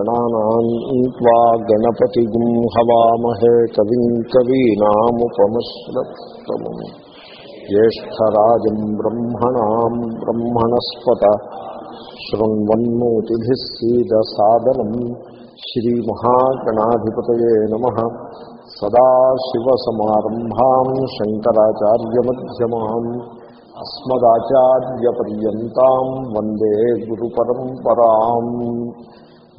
గణానాన్వా గణపతి హవామహే కవిం కవీనాముపమశ్రము జ్యేష్టరాజం బ్రహ్మణా బ్రహ్మణస్పత శృణ్వన్మోతిభిస్సీద సాదనం శ్రీమహాగణాధిపతాశివసమారంభా శంకరాచార్యమ్యమా అస్మదాచార్యపర్యంతం వందే గురు పరంపరా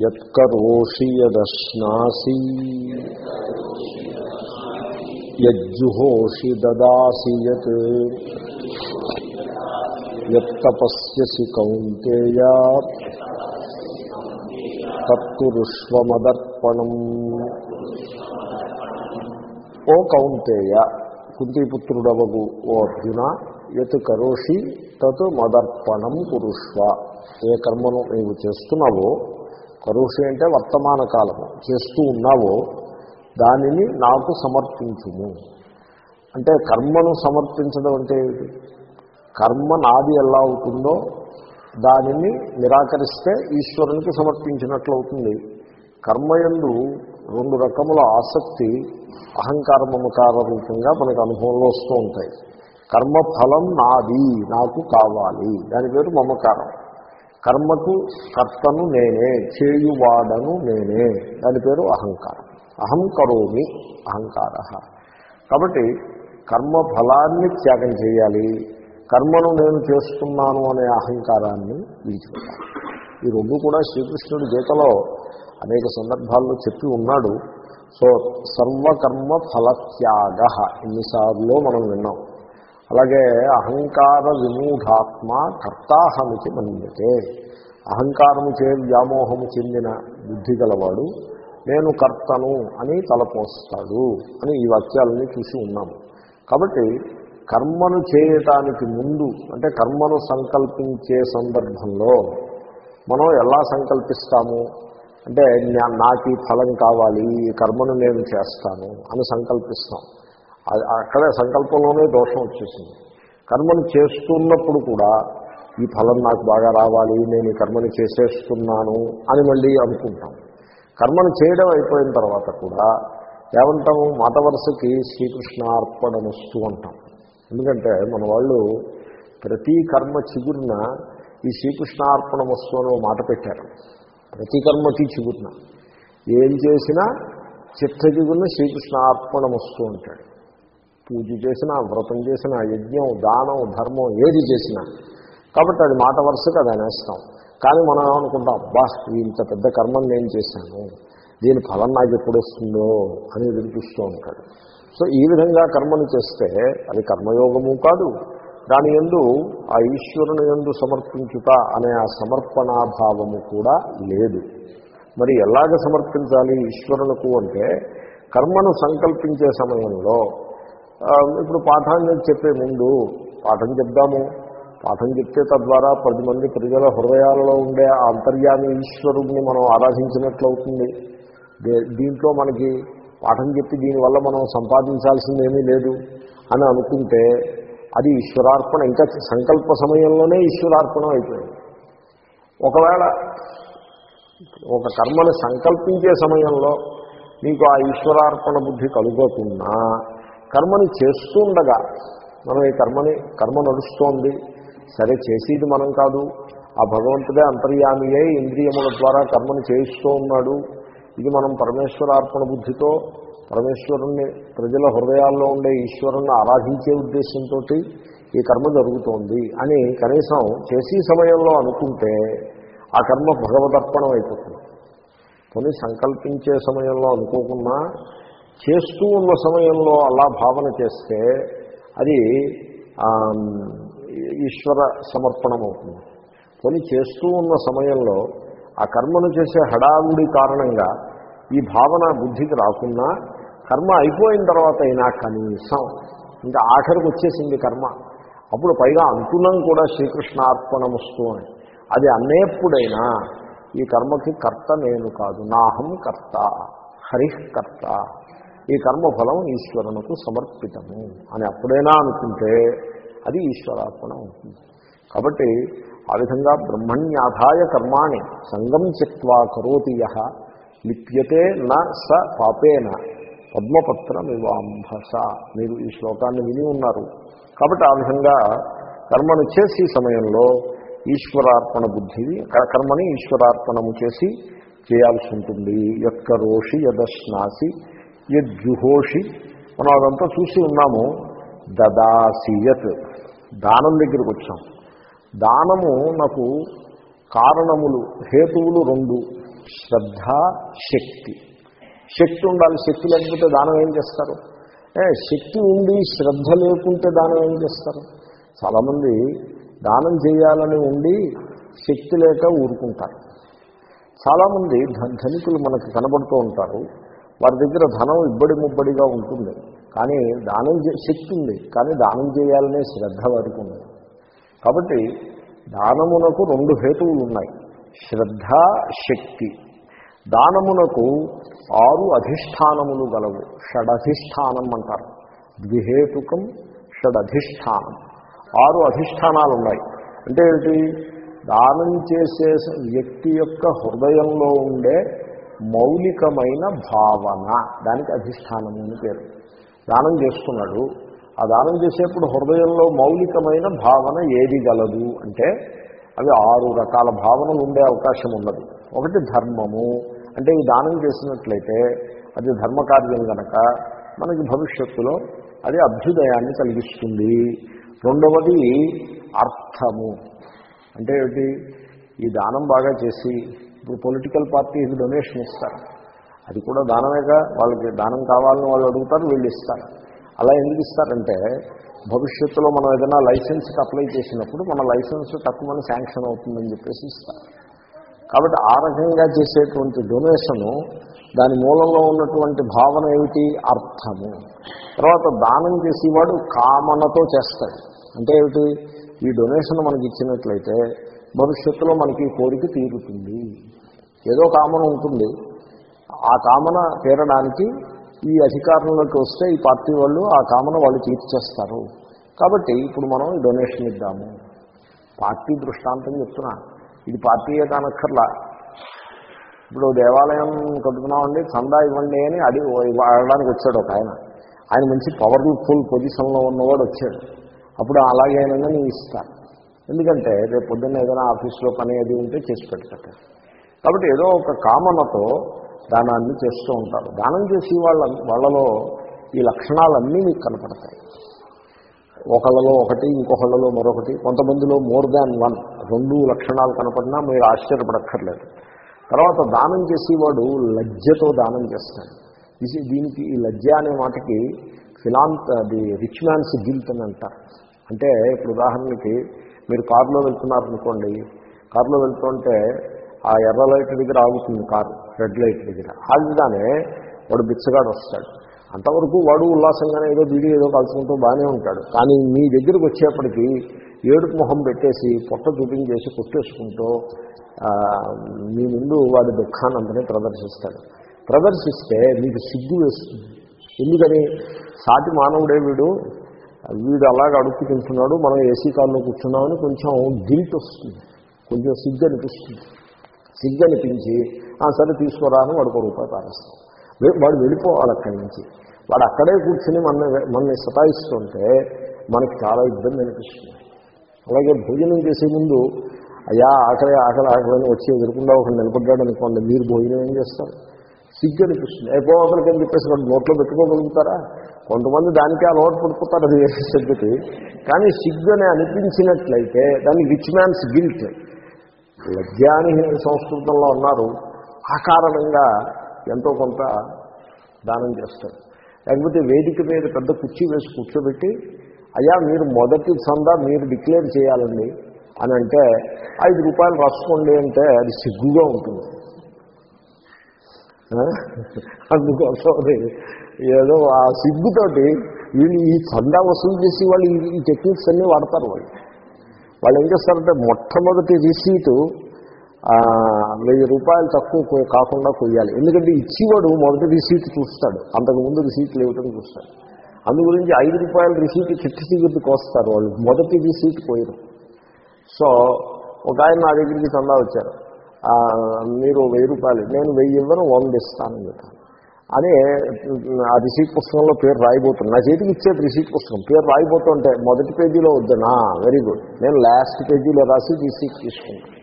యత్కరోషి యదశ్నాసి. యజ్జుహోషి దదాసి యత్. యత్తపస్యసి కౌంతేయ. తత్కురుష్వమదర్పణం ఓ కౌంతేయ కుంతిపుత్రుడవగు ఓ అర్జున యత్ కరోషి తత్ మదర్పణం కురుష్వ ఏ కర్మను నీవు చేస్తున్నావో కరోషి అంటే వర్తమాన కాలము. చేస్తూ ఉన్నావో దానిని నాకు సమర్పించుము. అంటే కర్మను సమర్పించడం అంటే ఏమిటి? కర్మ నాది ఎలా అవుతుందో దానిని నిరాకరిస్తే ఈశ్వరునికి సమర్పించినట్లు అవుతుంది. కర్మయందు రెండు రకముల ఆసక్తి అహంకార మమకార రూపంగా మనకు అనుభవంలో వస్తూ ఉంటాయి. కర్మ ఫలం నాది నాకు కావాలి. దాని పేరు మమకారం. కర్మకు కర్తను నేనే చేయువాడను నేనే. దాని పేరు అహంకారం. అహం కరోమి అహంకార. కాబట్టి కర్మ ఫలాన్ని త్యాగం చేయాలి. కర్మను నేను చేస్తున్నాను అనే అహంకారాన్ని విడిచిపెట్టాలి. ఈ రెండు కూడా శ్రీకృష్ణుడి గీతలో అనేక సందర్భాల్లో చెప్పి ఉన్నాడు. సో సర్వకర్మ ఫలత్యాగ ఎన్నిసార్లు మనం విన్నాం. అలాగే అహంకార విమూఢాత్మ కర్తాహమితి మన్యతే. అహంకారము చే వ్యామోహము చెందిన బుద్ధి గలవాడు నేను కర్తను అని తలపోస్తాడు అని ఈ వాక్యాలని చూసి ఉన్నాము కాబట్టి కర్మను చేయటానికి ముందు అంటే కర్మను సంకల్పించే సందర్భంలో మనం ఎలా సంకల్పిస్తాము? అంటే నాకు ఈ ఫలం కావాలి ఈ కర్మను నేను చేస్తాను అని సంకల్పిస్తాం. అక్కడే సంకల్పంలోనే దోషం వచ్చేసింది. కర్మను చేస్తున్నప్పుడు కూడా ఈ ఫలం నాకు బాగా రావాలి నేను ఈ కర్మని చేసేస్తున్నాను అని మళ్ళీ అనుకుంటాం. కర్మను చేయడం అయిపోయిన తర్వాత కూడా ఏమంటాము? మాట వరుసకి శ్రీకృష్ణార్పణమస్తు అంటాం. ఎందుకంటే మన వాళ్ళు ప్రతి కర్మ చిగురిన ఈ శ్రీకృష్ణార్పణమస్తు అని మాట పెట్టారు. ప్రతి కర్మకి చిగురిన. ఏం చేసినా చిత్త చిగురిన శ్రీకృష్ణార్పణమస్తు అంటాడు. పూజ చేసినా వ్రతం చేసినా యజ్ఞం దానం ధర్మం ఏది చేసినా. కాబట్టి అది మాట వరుసగా అది అనేస్తాం. కానీ మనం ఏమనుకుంటాం అబ్బా ఇంత పెద్ద కర్మను నేను చేశాను. దీని ఫలం నాకు ఎప్పుడు వస్తుందో అని ఎదురు చూస్తూ ఉంటాడు. సో ఈ విధంగా కర్మను చేస్తే అది కర్మయోగము కాదు. దాని ఎందు ఆ ఈశ్వరుని ఎందు సమర్పించుట అనే ఆ సమర్పణాభావము కూడా లేదు. మరి ఎలాగ సమర్పించాలి ఈశ్వరులకు అంటే కర్మను సంకల్పించే సమయంలో ఇప్పుడు పాఠాన్ని చెప్పే ముందు పాఠం చెప్దాము. పాఠం చెప్తే తద్వారా పది మంది ప్రజల హృదయాలలో ఉండే ఆ అంతర్యామి ఈశ్వరుడిని మనం ఆరాధించినట్లవుతుంది. దే- దీంట్లో మనకి పాఠం చెప్పి దీనివల్ల మనం సంపాదించాల్సిందేమీ లేదు అని అనుకుంటే అది ఈశ్వరార్పణ. ఇంకా సంకల్ప సమయంలోనే ఈశ్వరార్పణ అయిపోయింది. ఒకవేళ ఒక కర్మను సంకల్పించే సమయంలో మీకు ఆ ఈశ్వరార్పణ బుద్ధి కలుగుతున్నా కర్మని చేస్తుండగా మనం ఈ కర్మని కర్మ నడుస్తోంది సరే చేసేది మనం కాదు. ఆ భగవంతుడే అంతర్యామియే ఇంద్రియముల ద్వారా కర్మను చేయిస్తూ ఉన్నాడు. ఇది మనం పరమేశ్వరార్పణ బుద్ధితో పరమేశ్వరుణ్ణి ప్రజల హృదయాల్లో ఉండే ఈశ్వరుణ్ణి ఆరాధించే ఉద్దేశంతో ఈ కర్మ జరుగుతోంది అని కనీసం చేసే సమయంలో అనుకుంటే ఆ కర్మ భగవదర్పణం అయిపోతుంది. కొన్ని సంకల్పించే సమయంలో అనుకోకుండా చేస్తూ ఉన్న సమయంలో అలా భావన చేస్తే అది ఈశ్వర సమర్పణం అవుతుంది. కొన్ని చేస్తూ ఉన్న సమయంలో ఆ కర్మను చేసే హడావుడి కారణంగా ఈ భావన బుద్ధికి రాకున్నా కర్మ అయిపోయిన తర్వాత అయినా కనీసం ఇంకా ఆఖరికి వచ్చేసింది కర్మ. అప్పుడు పైగా అంటున్నాం కూడా శ్రీకృష్ణార్పణమస్తు అని. అది అనేప్పుడైనా ఈ కర్మకి కర్త నేను కాదు నాహం కర్త హరికర్త ఈ కర్మఫలం ఈశ్వరునకు సమర్పితము అని అప్పుడైనా అనుకుంటే అది ఈశ్వరార్పణ అవుతుంది. కాబట్టి ఆ విధంగా బ్రహ్మణ్యాధాయ కర్మాణి సంగం చిత్వా కరోతి యహ లిప్యతే నా స పాపేన పద్మపత్రమివాంభస. మీరు ఈ శ్లోకాన్ని విని ఉన్నారు. కాబట్టి ఆ విధంగా కర్మను చేసి సమయంలో ఈశ్వరార్పణ బుద్ధి కర్మని ఈశ్వరార్పణము చేసి చేయాల్సి ఉంటుంది. యొక్క రోషి యదశ్నాసి యజ్జుహోషి. మనం అదంతా చూసి ఉన్నాము. దదాసియత్ దానం దగ్గరికి వచ్చాం. దానము నాకు కారణములు హేతువులు రెండు. శ్రద్ధ శక్తి. శక్తి ఉండాలి. శక్తి లేకపోతే దానం ఏం చేస్తారు? శక్తి ఉండి శ్రద్ధ లేకుంటే దానం ఏం చేస్తారు? చాలామంది దానం చేయాలని ఉండి శక్తి లేక ఊరుకుంటారు. చాలామంది ధనికులు మనకు కనబడుతూ ఉంటారు. వారి దగ్గర ధనం ఇబ్బడి ముబ్బడిగా ఉంటుంది. కానీ దానం చే శక్తి ఉంది. కానీ దానం చేయాలనే శ్రద్ధ వారికి ఉంది. కాబట్టి దానమునకు రెండు హేతువులు ఉన్నాయి. శ్రద్ధ శక్తి. దానమునకు ఆరు అధిష్టానములు గలవు. షడధిష్టానం అంటారు. ద్విహేతుకం షడధిష్టానం. ఆరు అధిష్టానాలు ఉన్నాయి. అంటే ఏంటి? దానం చేసే వ్యక్తి యొక్క హృదయంలో ఉండే మౌలికమైన భావన. దానికి అధిష్టానము అని పేరు. దానం చేస్తున్నాడు. ఆ దానం చేసేప్పుడు హృదయంలో మౌలికమైన భావన ఏది గలదు? అంటే అవి ఆరు రకాల భావనలు ఉండే అవకాశం ఉన్నది. ఒకటి ధర్మము. అంటే ఈ దానం చేసినట్లయితే అది ధర్మకార్యం కనుక మనకి భవిష్యత్తులో అది అభ్యుదయాన్ని కలిగిస్తుంది. రెండవది అర్థము. అంటే ఏమిటి? ఈ దానం బాగా చేసి ఇప్పుడు పొలిటికల్ పార్టీకి డొనేషన్ ఇస్తారు. అది కూడా దానమేగా వాళ్ళకి దానం కావాలని వాళ్ళు అడుగుతారు వీళ్ళు ఇస్తారు. అలా ఎందుకు ఇస్తారంటే భవిష్యత్తులో మనం ఏదైనా లైసెన్స్కి అప్లై చేసినప్పుడు మన లైసెన్స్ తక్కువని శాంక్షన్ అవుతుందని చెప్పేసి ఇస్తారు. కాబట్టి ఆ రకంగా చేసేటువంటి డొనేషను దాని మూలంలో ఉన్నటువంటి భావన ఏమిటి? అర్థము. తర్వాత దానం చేసేవాడు కామనతో చేస్తాడు. అంటే ఏమిటి? ఈ డొనేషన్ మనకి ఇచ్చినట్లయితే భవిష్యత్తులో మనకి కోరిక తీరుతుంది. ఏదో కామన ఉంటుంది. ఆ కామన తీరడానికి ఈ అధికారంలోకి వస్తే ఈ పార్టీ వాళ్ళు ఆ కామన వాళ్ళు తీర్చేస్తారు. కాబట్టి ఇప్పుడు మనం డొనేషన్ ఇద్దాము. పార్టీ దృష్టాంతం చెప్తున్నా. ఇది పార్టీయే కానక్కర్లా ఇప్పుడు దేవాలయం కట్టుకున్నామండి చందా ఇవ్వండి అని అడి అడగడానికి వచ్చాడు ఒక ఆయన. ఆయన మంచి పవర్ఫుల్ పొజిషన్లో ఉన్నవాడు వచ్చాడు. అప్పుడు అలాగే నేను ఇస్తాను ఎందుకంటే రేపు పొద్దున్న ఏదైనా ఆఫీస్లో పని అది ఉంటే చేసి పెడతారు. కాబట్టి ఏదో ఒక కామనతో దానాన్ని చేస్తూ ఉంటారు. దానం చేసి వాళ్ళ వాళ్ళలో ఈ లక్షణాలన్నీ మీకు కనపడతాయి. ఒకళ్ళలో ఒకటి ఇంకొకళ్ళలో మరొకటి కొంతమందిలో మోర్ దాన్ వన్ రెండు లక్షణాలు కనపడినా మీరు ఆశ్చర్యపడక్కర్లేదు. తర్వాత దానం చేసేవాడు లజ్జతో దానం చేస్తాడు. ఇది దీనికి ఈ లజ్జ అనే మాటకి ఫిలాంత్ అది రిచ్ మ్యాన్స్ గిల్త్ అని అంటారు. అంటే ఇప్పుడు ఉదాహరణకి మీరు కారులో వెళ్తున్నారనుకోండి కారులో వెళ్తుంటే ఆ ఎర్ర లైట్ దగ్గర ఆగుతుంది కారు రెడ్ లైట్ దగ్గర. ఆగగానే వాడు బిచ్చగాడు వస్తాడు. అంతవరకు వాడు ఉల్లాసంగానే ఏదో బీడీ ఏదో కలుసుకుంటూ బాగానే ఉంటాడు. కానీ మీ దగ్గరకు వచ్చేప్పటికీ ఏడుపు మొహం పెట్టేసి పొట్ట చూపించేసి కొట్టేసుకుంటూ మీ ముందు వాడి దుఃఖాన్ని ప్రదర్శిస్తాడు. ప్రదర్శిస్తే మీకు సిగ్గు వేస్తుంది. ఎందుకని? సాటి మానవుడే వీడు వీడు అలాగ అడుక్కు తింటున్నాడు మనం ఏసీ కార్లో కూర్చున్నామని కొంచెం గిల్ట్ వస్తుంది. కొంచెం సిగ్గు అనిపిస్తుంది. సిగ్గు అనిపించి సరే తీసుకురాను అని ఒక రూపాయి పారేస్తాం. వాడు వెళ్ళిపోవాలి అక్కడి నుంచి. వాడు అక్కడే కూర్చుని మన మనల్ని సతాయిస్తుంటే మనకి చాలా ఇబ్బంది అనిపిస్తుంది. అలాగే భోజనం చేసే ముందు అయ్యా ఆకలి ఆకలి ఆకలి వచ్చి ఎదురుకుండా ఒక నిలబడ్డాడు అనుకోండి మీరు భోజనం ఏం చేస్తారు? సిగ్గు అనిపిస్తుంది. అయిపో అని చెప్పేసి వాడు నోట్లో పెట్టుకోగలుగుతారా? కొంతమంది దానికే అలవాటు పడిపోతారు అది వేసే సంగతి కానీ సిగ్గు అని అనిపించినట్లయితే దాన్ని రిచ్ మ్యాన్స్ గిల్ట్ లజ్జ సంస్కృతంలో ఉన్నారు ఆ కారణంగా ఎంతో కొంత దానం చేస్తారు. లేకపోతే వేదిక మీద పెద్ద కుర్చీ వేసి కూర్చోబెట్టి అయ్యా మీరు మొదటి సందా మీరు డిక్లేర్ చేయాలండి. అని అంటే ఐదు రూపాయలు రాసుకోండి అంటే అది సిగ్గుగా ఉంటుంది. అందుకోసం ఏదో ఆ సిగ్గుతోటి వీళ్ళు ఈ చందా వసూలు చేసి వాళ్ళు ఈ- టెక్నిక్స్ అన్నీ వాడతారు వాళ్ళు. వాళ్ళు ఏం చేస్తారంటే మొట్టమొదటి రిసీటు వెయ్యి రూపాయలు తక్కువ కాకుండా కొయ్యాలి. ఎందుకంటే ఇచ్చేవాడు మొదటి రిసీట్ చూస్తాడు. అంతకుముందు రిసీట్ లేవటం చూస్తాడు. అందు గురించి ఐదు రూపాయల రిసీట్ చిట్టి సిగుర్తి వస్తారు వాళ్ళు. మొదటి రిసీట్ పోయారు. సో ఒక ఆయన నా దగ్గరికి చందా వచ్చారు. మీరు వెయ్యి రూపాయలు నేను వెయ్యి ఇవ్వను వంద ఇస్తాను చెప్పాను అని ఆ రిసీట్ పుస్తకంలో పేరు రాయిపోతుంది నా చేతికి ఇచ్చేది రిసీట్ పుస్తకం పేరు రాయిపోతుంటే మొదటి పేజీలో వద్దనా వెరీ గుడ్ నేను లాస్ట్ పేజీలో రాసి రిసీట్ తీసుకుంటాను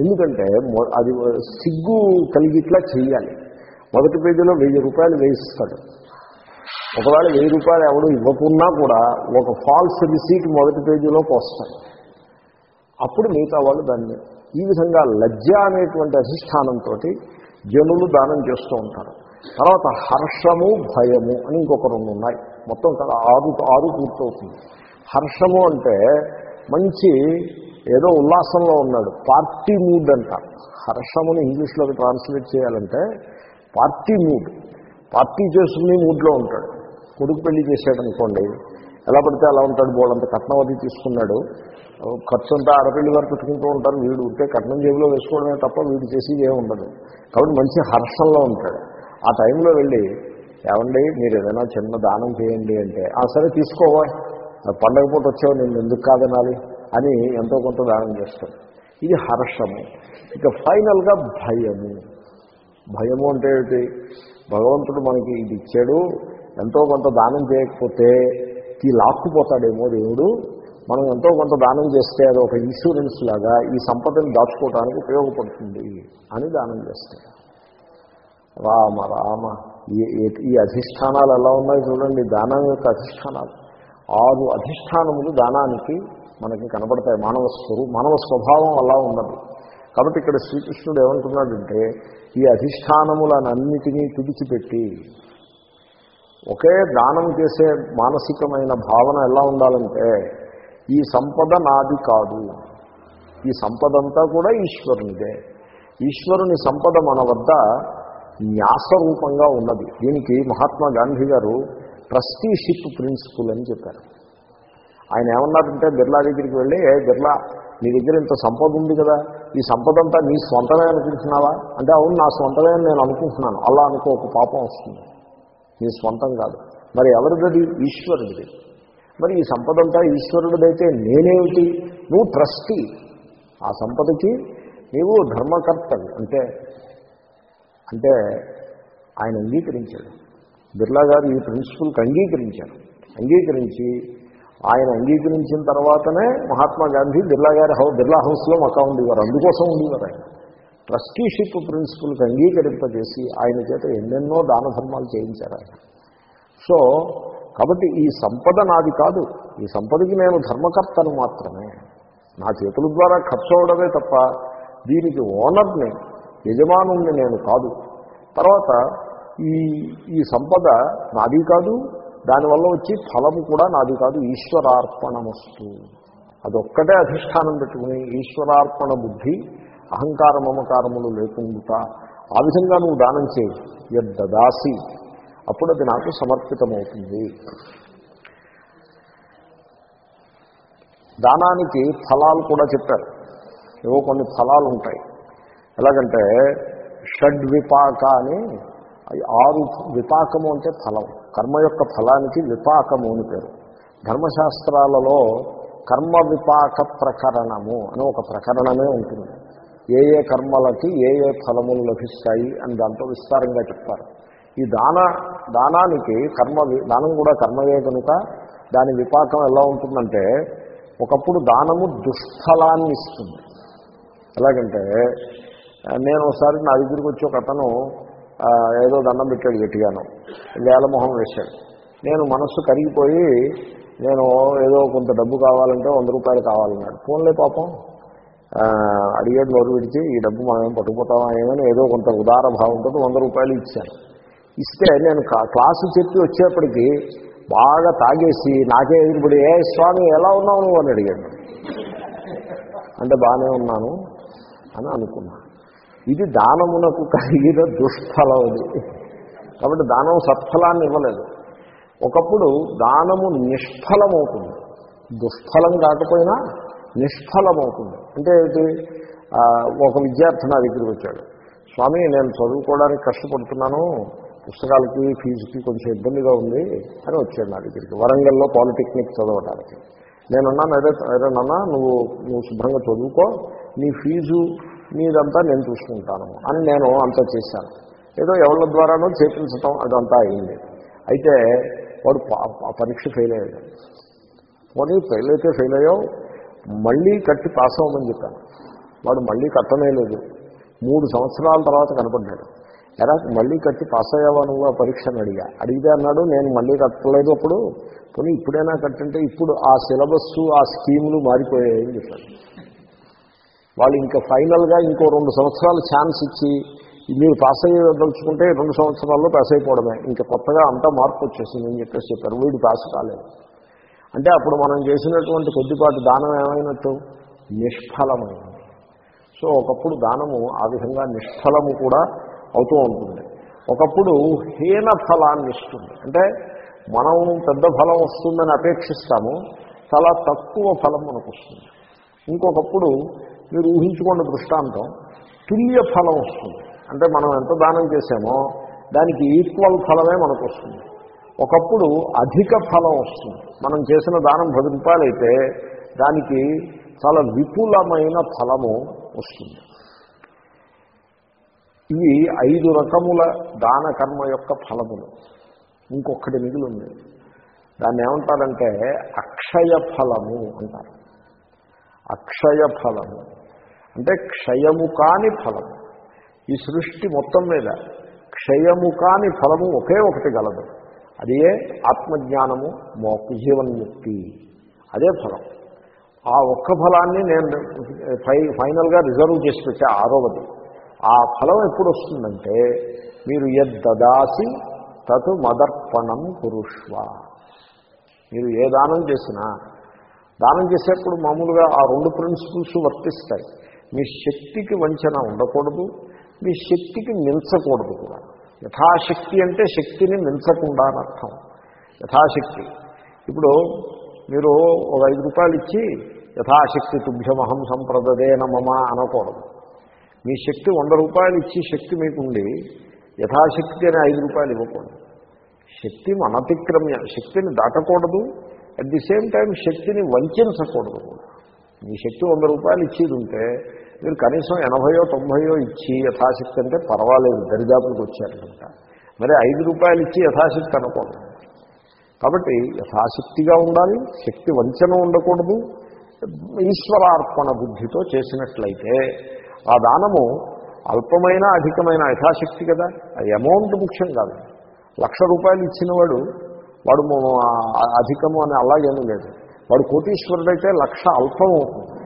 ఎందుకంటే మొ- అది సిగ్గు కలిగిట్లా చేయాలి మొదటి పేజీలో వెయ్యి రూపాయలు వేయిస్తాడు. ఒకవేళ వెయ్యి రూపాయలు ఎవడు ఇవ్వకున్నా కూడా ఒక ఫాల్స్ రిసీట్ మొదటి పేజీలోకి వస్తాడు అప్పుడు మిగతా వాళ్ళు దాన్ని ఈ విధంగా లజ్జ అనేటువంటి అధిష్టానంతో జనులు దానం చేస్తూ ఉంటారు. తర్వాత హర్షము భయము అని ఇంకొక రెండు ఉన్నాయి. మొత్తం కదా ఆరు ఆరు పూర్తవుతుంది. హర్షము అంటే మంచి ఏదో ఉల్లాసంలో ఉన్నాడు. పార్టీ మూడ్ అంటారు హర్షముని ఇంగ్లీష్లోకి ట్రాన్స్లేట్ చేయాలంటే పార్టీ మూడ్. పార్టీ చేసుకుని మూడ్లో ఉంటాడు. కొడుకు పెళ్ళి చేశాడు ఎలా పడితే అలా ఉంటాడు బోళ్ళంత కట్నం అది తీసుకున్నాడు. ఖర్చు అంతా ఆడపిల్లి వారు పెట్టుకుంటూ ఉంటారు. వీడు ఉంటే కట్నం జేబులో వేసుకోవడమే తప్ప వీడు చేసేది ఏమి ఉండదు. కాబట్టి మంచి హర్షంలో ఉంటాడు. ఆ టైంలో వెళ్ళి ఏమండి మీరు ఏదైనా చిన్న దానం చేయండి అంటే ఆ సరే తీసుకోవా. పండగ పూట వచ్చావు నేను ఎందుకు కాదనాలి? అని ఎంతో కొంత దానం చేస్తాను ఇది హర్షము. ఇక ఫైనల్గా భయము. భయము అంటే ఏమిటి? భగవంతుడు మనకి ఇది ఇచ్చాడు. ఎంతో కొంత దానం చేయకపోతే ఈ లాక్కుపోతాడేమో దేవుడు. మనం ఎంతో కొంత దానం చేస్తే అది ఒక ఇన్సూరెన్స్ లాగా ఈ సంపదను దాచుకోవడానికి ఉపయోగపడుతుంది అని దానం చేస్తాడు. రామ రామ. ఈ ఈ- అధిష్టానాలు ఎలా ఉన్నాయి చూడండి. దానం యొక్క అధిష్టానాలు. ఆరు అధిష్టానములు దానానికి మనకి కనబడతాయి. మానవ స్వరూ మానవ స్వభావం అలా ఉన్నది. కాబట్టి ఇక్కడ శ్రీకృష్ణుడు ఏమంటున్నాడంటే ఈ అధిష్టానములనన్నిటినీ తుడిచిపెట్టి ఒకే దానం చేసే మానసికమైన భావన ఎలా ఉండాలంటే ఈ సంపద నాది కాదు. ఈ సంపదంతా కూడా ఈశ్వరునిదే. ఈశ్వరుని సంపద మన వద్ద న్యాసరూపంగా ఉన్నది. దీనికి మహాత్మా గాంధీ గారు ట్రస్టీషిప్ ప్రిన్సిపల్ అని చెప్పారు. ఆయన ఏమన్నారంటే బిర్లా దగ్గరికి వెళ్ళి ఏ బిర్లా నీ దగ్గర ఇంత సంపద ఉంది కదా ఈ సంపద అంతా నీ స్వంతమే అనుకుంటున్నావా? అంటే అవును నా స్వంతమే నేను అనుకుంటున్నాను. అలా అనుకో ఒక పాపం వస్తుంది. నీ స్వంతం కాదు. మరి ఎవరిదది? ఈశ్వరుడిది. మరి ఈ సంపద అంతా ఈశ్వరుడిదైతే నేనేమిటి? నువ్వు ట్రస్టీ. ఆ సంపదకి నీవు ధర్మకర్తవి. అంటే అంటే ఆయన అంగీకరించాడు. బిర్లా గారు ఈ ప్రిన్సిపల్కి అంగీకరించారు. అంగీకరించి ఆయన అంగీకరించిన తర్వాతనే మహాత్మా గాంధీ బిర్లా గారి హౌ బిర్లా హౌస్లో మకా ఉండేవారు. అందుకోసం ఉండేవారు ఆయన. ట్రస్టీషిప్ ప్రిన్సిపల్కి అంగీకరింపజేసి ఆయన చేత ఎన్నెన్నో దాన ధర్మాలు చేయించారు ఆయన. సో కాబట్టి ఈ సంపద నాది కాదు. ఈ సంపదకి నేను ధర్మకర్తను మాత్రమే. నా చేతుల ద్వారా ఖర్చు అవడమే తప్ప దీనికి ఓనర్ని యజమానుణ్ణి నేను కాదు. తర్వాత ఈ ఈ సంపద నాది కాదు దానివల్ల వచ్చి ఫలము కూడా నాది కాదు ఈశ్వరార్పణమస్తు. అదొక్కటే అధిష్టానం పెట్టుకుని ఈశ్వరార్పణ బుద్ధి అహంకార మమకారములు లేకుండా ఆ విధంగా నువ్వు దానం చేయి యద్దదాసి. అప్పుడు అది నాకు సమర్పితమవుతుంది. దానానికి ఫలాలు కూడా చెప్పారు. ఏవో కొన్ని ఫలాలు ఉంటాయి ఎలాగంటే షడ్ విపాక అని ఆరు విపాకము అంటే ఫలం. కర్మ యొక్క ఫలానికి విపాకము అని పేరు. ధర్మశాస్త్రాలలో కర్మ విపాక ప్రకరణము అని ఒక ప్రకరణమే ఉంటుంది. ఏ ఏ కర్మలకి ఏ ఏ ఫలములు లభిస్తాయి అని దాంతో విస్తారంగా చెప్తారు. ఈ దాన దానానికి కర్మ దానం కూడా కర్మయే కనుక దాని విపాకం ఎలా ఉంటుందంటే ఒకప్పుడు దానము దుష్ఫలాన్ని ఇస్తుంది. ఎలాగంటే నేను ఒకసారి నా దగ్గరికి వచ్చి ఒక అతను ఏదో దండం పెట్టాడు గట్టిగాను. వేలమొహం వేశాడు. నేను మనస్సు కరిగిపోయి నేను ఏదో కొంత డబ్బు కావాలంటే వంద రూపాయలు కావాలన్నాడు. ఫోన్లే పాపం. అడిగాడు నోరు విడిచి ఈ డబ్బు మనం ఏం పట్టుకుపోతామా ఏమని? ఏదో కొంత ఉదార భావంతో వంద రూపాయలు ఇచ్చాను. ఇస్తే నేను క్లాసు చెప్పి వచ్చేప్పటికి బాగా తాగేసి నాకే ఎదురుపడి ఏ స్వామి ఎలా ఉన్నావు నువ్వు? అని అడిగాడు. అంటే బాగానే ఉన్నాను అని అనుకున్నాను ఇది దానమునకు కలిగిన దుష్ఫలం అది కాబట్టి దానం సత్ఫలాన్ని ఇవ్వలేదు. ఒకప్పుడు దానము నిష్ఫలమవుతుంది. దుష్ఫలం కాకపోయినా నిష్ఫలమవుతుంది. అంటే ఏంటి ఒక విద్యార్థి నా దగ్గరికి వచ్చాడు. స్వామి నేను చదువుకోవడానికి కష్టపడుతున్నాను. పుస్తకాలకి ఫీజుకి కొంచెం ఇబ్బందిగా ఉంది అని వచ్చాడు నా దగ్గరికి. వరంగల్లో పాలిటెక్నిక్ చదవడానికి నేనున్నాను అదే అదే నాన్న నువ్వు నువ్వు శుభ్రంగా చదువుకో. నీ ఫీజు నీదంతా నేను చూసుకుంటాను అని నేను అంతా చేశాను. ఏదో ఎవరి ద్వారానో చేపించటం అదంతా అయింది. అయితే వాడు పా- పరీక్ష ఫెయిల్ అయ్యాడు. పోనీ ఫెయిల్ అయితే ఫెయిల్ అయ్యావు మళ్ళీ కట్టి పాస్ అవ్వమని చెప్పాను. వాడు మళ్ళీ కట్టనే లేదు మూడు సంవత్సరాల తర్వాత కనపడ్డాడు. ఎలా మళ్ళీ కట్టి పాస్ అయ్యావా నువ్వు ఆ పరీక్షను అడిగా. అడిగితే అన్నాడు నేను మళ్ళీ కట్టలేదు అప్పుడు. పోనీ ఇప్పుడైనా కట్టంటే ఇప్పుడు ఆ సిలబస్సు ఆ స్కీములు మారిపోయాయని చెప్పాను వాళ్ళు ఇంకా ఫైనల్గా ఇంకో రెండు సంవత్సరాలు ఛాన్స్ ఇచ్చి మీరు పాస్ అయ్యదలుచుకుంటే రెండు సంవత్సరాల్లో పాస్ అయిపోవడమే. ఇంకా కొత్తగా అంతా మార్పు వచ్చేసింది అని చెప్పేసి చెప్పారు. వీడు పాస్ కాలేదు. అంటే అప్పుడు మనం చేసినటువంటి కొద్దిపాటి దానం ఏమైనట్టు? నిష్ఫలమైంది. సో ఒకప్పుడు దానము ఆ విధంగా నిష్ఫలము కూడా అవుతూ ఉంటుంది. ఒకప్పుడు హీన ఫలాన్ని ఇస్తుంది. అంటే మనం పెద్ద ఫలం వస్తుందని అపేక్షిస్తాము చాలా తక్కువ ఫలం మనకు వస్తుంది. ఇంకొకప్పుడు మీరు ఊహించుకున్న దృష్టాంతం తుల్య ఫలం వస్తుంది. అంటే మనం ఎంత దానం చేసామో దానికి ఈక్వల్ ఫలమే మనకు వస్తుంది ఒకప్పుడు అధిక ఫలం వస్తుంది. మనం చేసిన దానం పది రూపాయలు అయితే దానికి చాలా విపులమైన ఫలము వస్తుంది. ఇవి ఐదు రకముల దాన కర్మ యొక్క ఫలములు. ఇంకొకటి మిగిలి ఉంది. దాన్ని ఏమంటారంటే అక్షయ ఫలము అంటారు. అక్షయ ఫలము అంటే క్షయము కాని ఫలము. ఈ సృష్టి మొత్తం మీద క్షయము కాని ఫలము ఒకే ఒకటి గలదు. అదే ఆత్మజ్ఞానము మోక్ష జీవన్ముక్తి అదే ఫలం. ఆ ఒక్క ఫలాన్ని నేను ఫై ఫైనల్గా రిజర్వ్ చేసి పెట్టా ఆరోవది. ఆ ఫలం ఎప్పుడు వస్తుందంటే మీరు యద్దదాసి తతు మదర్పణం కురుష్వ. మీరు ఏ దానం చేసినా దానం చేసేప్పుడు మామూలుగా ఆ రెండు ప్రిన్సిపల్స్ వర్తిస్తాయి. మీ శక్తికి వంచన ఉండకూడదు మీ శక్తికి మించకూడదు కూడా. యథాశక్తి అంటే శక్తిని మించకుండా అని అర్థం. యథాశక్తి. ఇప్పుడు మీరు ఒక ఐదు రూపాయలు ఇచ్చి యథాశక్తి తుభ్యమహం సంప్రదదేన మమ అనకూడదు. మీ శక్తి వంద రూపాయలు ఇచ్చి శక్తి మీకుండి యథాశక్తి అని ఐదు రూపాయలు ఇవ్వకూడదు. శక్తి అనతిక్రమ్య శక్తిని దాటకూడదు. అట్ ది సేమ్ టైం శక్తిని వంచకూడదు మీ శక్తి వంద రూపాయలు ఇచ్చేది ఉంటే మీరు కనీసం ఎనభయో తొంభయో ఇచ్చి యథాశక్తి అంటే పర్వాలేదు దరిదాపులకు వచ్చారనమాట మరి ఐదు రూపాయలు ఇచ్చి యథాశక్తి అనకూడదు కాబట్టి యథాశక్తిగా ఉండాలి శక్తి వంచన ఉండకూడదు. ఈశ్వరార్పణ బుద్ధితో చేసినట్లయితే ఆ దానము అల్పమైన అధికమైన యథాశక్తి కదా. అది అమౌంట్ ముఖ్యం కాదు. లక్ష రూపాయలు ఇచ్చినవాడు వాడు అధికము అని అలాగేమీ లేదు. వాడు కోటీశ్వరుడైతే లక్ష అల్పం అవుతుంది.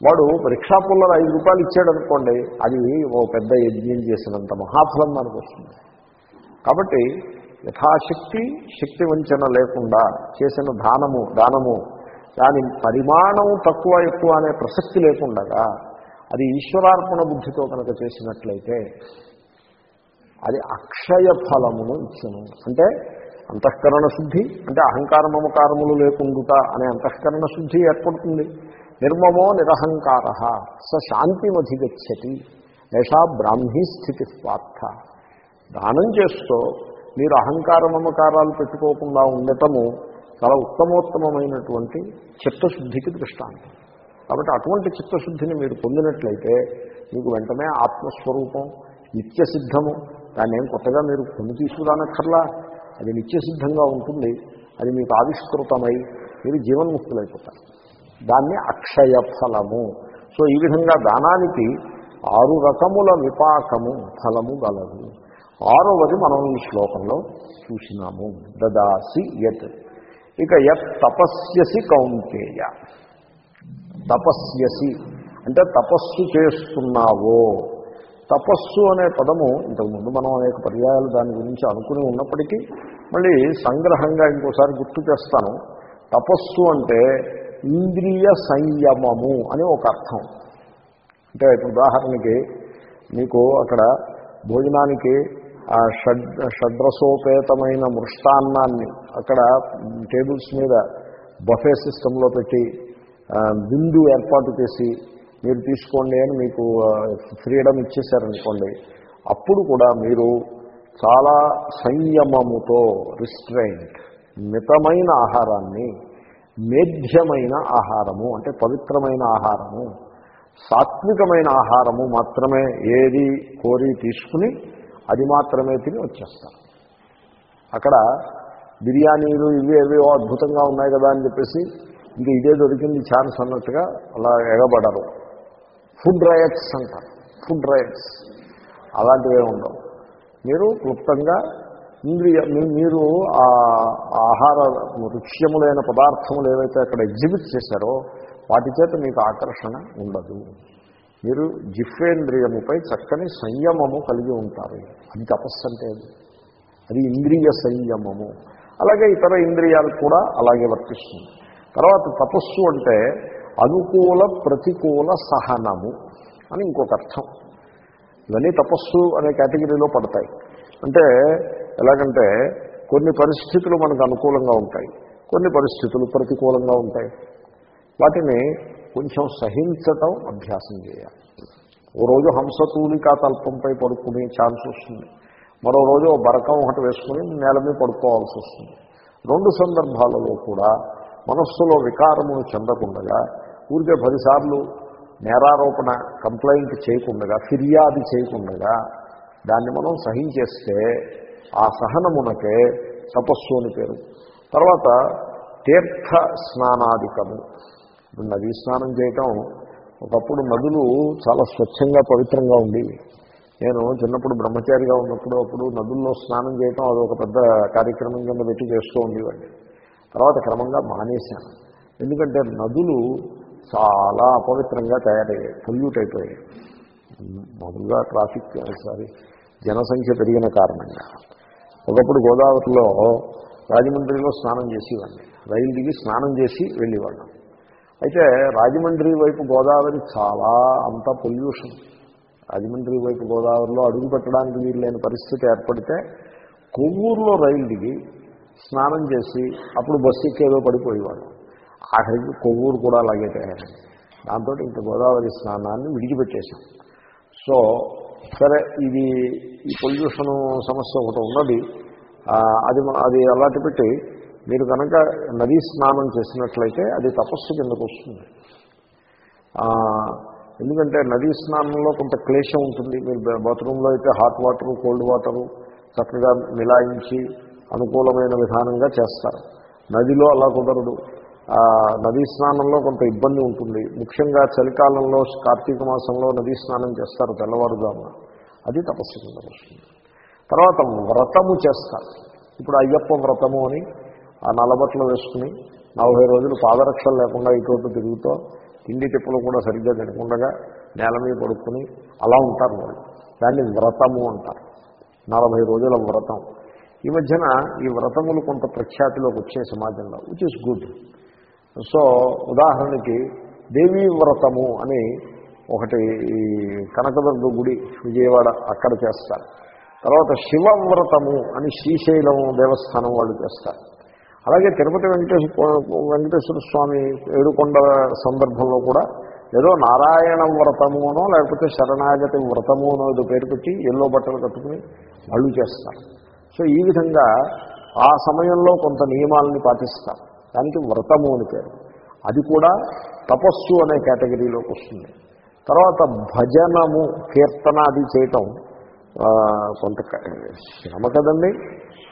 వాడు రిక్షాపుల్లలు ఐదు రూపాయలు ఇచ్చాడు అనుకోండి అది ఓ పెద్ద యజ్ఞం చేసినంత మహాఫలం మనకు వస్తుంది. కాబట్టి యథాశక్తి శక్తి వంచన లేకుండా చేసిన దానము దానము దాని పరిమాణము తక్కువ ఎక్కువ అనే ప్రసక్తి లేకుండగా అది ఈశ్వరార్పణ బుద్ధితో కనుక చేసినట్లయితే అది అక్షయ ఫలమును ఇచ్చును. అంటే అంతఃకరణ శుద్ధి అంటే అహంకార మమకారములు లేకుండుట అనే అంతఃకరణ శుద్ధి ఏర్పడుతుంది. నిర్మమో నిరహంకార స శాంతిమధిగచ్చతి ఏషా బ్రాహ్మీ స్థితి స్వార్థ దానం చేస్తూ మీరు అహంకార మమకారాలు పెట్టుకోకుండా ఉండటము చాలా ఉత్తమోత్తమమైనటువంటి చిత్తశుద్ధికి దృష్టాంతం. కాబట్టి అటువంటి చిత్తశుద్ధిని మీరు పొందినట్లయితే మీకు వెంటనే ఆత్మస్వరూపం నిత్యసిద్ధము దాన్ని ఏం కొత్తగా మీరు పొంది తీసుకురానక్కర్లా. అది నిత్యసిద్ధంగా ఉంటుంది. అది మీకు ఆవిష్కృతమై మీరు జీవన్ముక్తులైపోతారు. దాన్ని అక్షయ ఫలము. సో ఈ విధంగా దానానికి ఆరు రకముల విపాకము ఫలము గలదు. ఆరవది మనం ఈ శ్లోకంలో చూసినాము. దదాసి యత్. ఇక యత్ తపస్యసి కౌంకేయ తపస్యసి అంటే తపస్సు చేస్తున్నావో. తపస్సు అనే పదము ఇంతకుముందు మనం అనేక పర్యాయాలు దాని గురించి అనుకుని ఉన్నప్పటికీ మళ్ళీ సంగ్రహంగా ఇంకోసారి గుర్తు చేస్తాను. తపస్సు అంటే ఇంద్రియ సంయమము అని ఒక అర్థం. అంటే ఇప్పుడు ఉదాహరణకి మీకు అక్కడ భోజనానికి ఆ షడ్ షడ్రసోపేతమైన మృష్టాన్నాన్ని అక్కడ టేబుల్స్ మీద బఫే సిస్టంలో పెట్టి విందు ఏర్పాటు చేసి మీరు తీసుకోండి అని మీకు ఫ్రీడమ్ ఇచ్చేశారనుకోండి అప్పుడు కూడా మీరు చాలా సంయమముతో రిస్ట్రైంట్ మితమైన ఆహారాన్ని మేధ్యమైన ఆహారము అంటే పవిత్రమైన ఆహారము సాత్వికమైన ఆహారము మాత్రమే ఏది కోరి తీసుకుని అది మాత్రమే తిని వచ్చేస్తారు. అక్కడ బిర్యానీలు ఇవి ఏవేవో అద్భుతంగా ఉన్నాయి కదా అని చెప్పేసి ఇంకా ఇదే దొరికింది ఛాన్స్ అన్నట్టుగా అలా ఎగబడరు. ఫుడ్ రయట్స్ అంటారు. ఫుడ్ రయట్స్ అలాంటివే ఉండవు. మీరు క్లుప్తంగా ఇంద్రియ మీరు ఆ ఆహార రుచ్యములైన పదార్థములు ఏవైతే అక్కడ ఎగ్జిబిట్ చేశారో వాటి చేత మీకు ఆకర్షణ ఉండదు. మీరు జిఫ్వేంద్రియముపై చక్కని సంయమము కలిగి ఉంటారు. అది తపస్సు అంటే అది. అది ఇంద్రియ సంయమము. అలాగే ఇతర ఇంద్రియాలు కూడా అలాగే వర్తిస్తుంది. తర్వాత తపస్సు అంటే అనుకూల ప్రతికూల సహనము అని ఇంకొక అర్థం. ఇవన్నీ తపస్సు అనే కేటగిరీలో పడతాయి. అంటే ఎలాగంటే కొన్ని పరిస్థితులు మనకు అనుకూలంగా ఉంటాయి కొన్ని పరిస్థితులు ప్రతికూలంగా ఉంటాయి. వాటిని కొంచెం సహించటం అభ్యాసం చేయాలి. ఓ రోజు హంసతూలికా తల్పంపై పడుకునే ఛాన్స్ వస్తుంది. మరో రోజు బరకం ఒకటి వేసుకుని నేల మీద పడుకోవాల్సి వస్తుంది. రెండు సందర్భాలలో కూడా మనస్సులో వికారమును చెందకుండగా ఊరికే పదిసార్లు నేరారోపణ కంప్లైంట్ చేయకుండగా ఫిర్యాదు చేయకుండగా దాన్ని మనం సహించేస్తే ఆ సహనమునకే తపస్సు అని పేరు. తర్వాత తీర్థ స్నానాధికము ఇప్పుడు నదీ స్నానం చేయటం ఒకప్పుడు నదులు చాలా స్వచ్ఛంగా పవిత్రంగా ఉండేవి నేను చిన్నప్పుడు బ్రహ్మచారిగా ఉన్నప్పుడు అప్పుడు నదుల్లో స్నానం చేయటం అది ఒక పెద్ద కార్యక్రమం కింద పెట్టి చేస్తూ ఉండేవాడిని. తర్వాత క్రమంగా మానేశాను. ఎందుకంటే నదులు చాలా అపవిత్రంగా తయారయ్యాయి పొల్యూట్ అయిపోయాయి. మొదలుగా ట్రాఫిక్ సారీ జనసంఖ్య పెరిగిన కారణంగా. ఒకప్పుడు గోదావరిలో రాజమండ్రిలో స్నానం చేసేవాడిని. రైలు దిగి స్నానం చేసి వెళ్ళేవాళ్ళం. అయితే రాజమండ్రి వైపు గోదావరి చాలా అంత పొల్యూషన్ రాజమండ్రి వైపు గోదావరిలో అడుగు పెట్టడానికి వీలు పరిస్థితి ఏర్పడితే కొవ్వూరులో రైలు దిగి స్నానం చేసి అప్పుడు బస్సు ఎక్కేదో పడిపోయేవాళ్ళం. ఆఖరికి కొవ్వూరు కూడా అలాగే తయారైంది. దాంతో ఇంత గోదావరి స్నానాన్ని విడిచిపెట్టేశాం. సో సరే ఇది ఈ పొల్యూషన్ సమస్య ఒకటి ఉన్నది. అది అది అలాంటి పెట్టి మీరు కనుక నదీ స్నానం చేసినట్లయితే అది తపస్సు కిందకు వస్తుంది. ఎందుకంటే నదీ స్నానంలో కొంత క్లేశం ఉంటుంది. మీరు బాత్రూంలో అయితే హాట్ వాటరు కోల్డ్ వాటరు చక్కగా మిలాయించి అనుకూలమైన విధానంగా చేస్తారు. నదిలో అలా కుదరదు. నదీ స్నానంలో కొంత ఇబ్బంది ఉంటుంది. ముఖ్యంగా చలికాలంలో కార్తీక మాసంలో నదీ స్నానం చేస్తారు తెల్లవారుజామున. అది తపస్సు కింద వస్తుంది. తర్వాత వ్రతము చేస్తారు. ఇప్పుడు అయ్యప్ప వ్రతము అని ఆ నలబట్లు వేసుకుని నలభై రోజులు పాదరక్షలు లేకుండా ఇటువంటి తిరుగుతూ తిండి తిప్పులు కూడా సరిగ్గా తినకుండా నేల మీద పడుకుని అలా ఉంటారు వాళ్ళు. దాన్ని వ్రతము అంటారు. నలభై రోజుల వ్రతం. ఈ మధ్యన ఈ వ్రతములు కొంత ప్రఖ్యాతిలోకి వచ్చే సమాజంలో విచ్ ఇస్ గుడ్ సో ఉదాహరణకి దేవీ వ్రతము అని ఒకటి ఈ కనకదుర్గ గుడి విజయవాడ అక్కడ చేస్తారు. తర్వాత శివవ్రతము అని శ్రీశైలం దేవస్థానం వాళ్ళు చేస్తారు. అలాగే తిరుపతి వెంకటేశ్వర వెంకటేశ్వర స్వామి ఏడుకొండ సందర్భంలో కూడా ఏదో నారాయణ వ్రతమునో లేకపోతే శరణాగతి వ్రతము అనో ఏదో పేరు పెట్టి ఎల్లో బట్టలు కట్టుకుని వాళ్ళు చేస్తారు. సో ఈ విధంగా ఆ సమయంలో కొంత నియమాలని పాటిస్తారు. దానికి వ్రతము అని పేరు. అది కూడా తపస్సు అనే కేటగిరీలోకి వస్తుంది. తర్వాత భజనము కీర్తన అది చేయటం కొంత శ్రమ కదండి.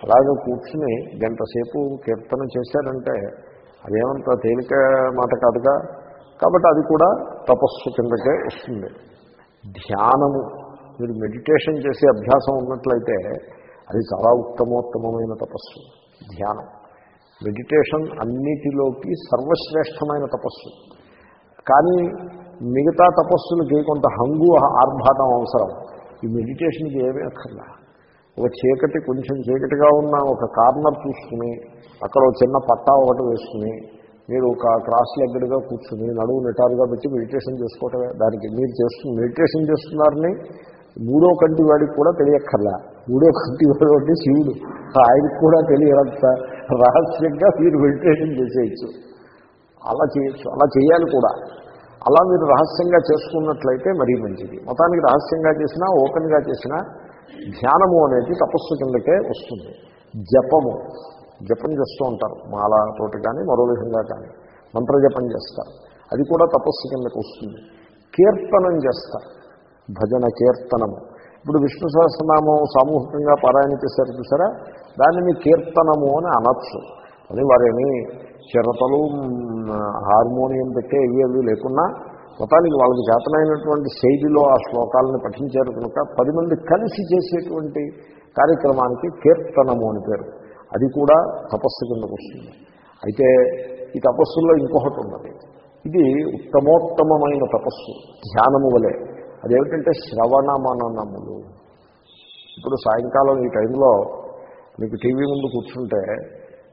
అలాగే కూర్చుని గంట సేపు కీర్తన చేశారంటే అదేమంత తేలిక మాట కాదుగా. కాబట్టి అది కూడా తపస్సు కిందకే వస్తుంది. ధ్యానము మీరు మెడిటేషన్ చేసే అభ్యాసం ఉన్నట్లయితే అది చాలా ఉత్తమోత్తమమైన తపస్సు ధ్యానం. మెడిటేషన్ అన్నిటిలోకి సర్వశ్రేష్టమైన తపస్సు. కానీ మిగతా తపస్సులకి కొంత హంగు ఆర్భాటం అవసరం. ఈ మెడిటేషన్కి ఏమీ అక్కర్లా ఒక చీకటి కొంచెం చీకటిగా ఉన్న ఒక కార్నర్ చూసుకుని అక్కడ ఒక చిన్న పట్టా ఒకటి వేసుకుని మీరు ఒక క్రాస్ దగ్గరగా కూర్చుని నడువు నిటారుగా పెట్టి మెడిటేషన్ చేసుకోవటమే దానికి మీరు చేస్తు మెడిటేషన్ చేస్తున్నారని మూడో కంటి వాడికి కూడా తెలియక్కర్లా. మూడో కంటి వాడు అంటే శివుడు. ఆయనకు కూడా తెలియనంత రహస్యంగా మీరు మెడిటేషన్ చేసేయచ్చు. అలా చేయొచ్చు అలా చేయాలి కూడా. అలా మీరు రహస్యంగా చేసుకున్నట్లయితే మరీ మంచిది. మొత్తానికి రహస్యంగా చేసినా ఓపెన్గా చేసినా ధ్యానము అనేది తపస్సు కిందకే వస్తుంది. జపము జపం చేస్తూ ఉంటారు. మాలతోటి కానీ మరో విధంగా కానీ. మంత్రజపం చేస్తారు. అది కూడా తపస్సు కిందకు వస్తుంది. కీర్తనం చేస్తారు. భజన కీర్తనము. ఇప్పుడు విష్ణు సహస్రనామం సామూహికంగా పారాయణ చేశారు చూసారా? దానిని కీర్తనము అని అనొచ్చు. అని వారేమి చిరతలు హార్మోనియం పెట్టే ఇవి అవి లేకున్నా మొత్తానికి వాళ్ళకి చేతనైనటువంటి శైలిలో ఆ శ్లోకాలను పఠించారు కనుక పది మంది కలిసి చేసేటువంటి కార్యక్రమానికి కీర్తనము అని పేరు. అది కూడా తపస్సు కిందకు వస్తుంది. అయితే ఈ తపస్సుల్లో ఇంకొకటి ఉన్నది. ఇది ఉత్తమోత్తమైన తపస్సు ధ్యానము వలె. అదేమిటంటే శ్రవణ మననములు. ఇప్పుడు సాయంకాలం ఈ టైంలో మీకు టీవీ ముందు కూర్చుంటే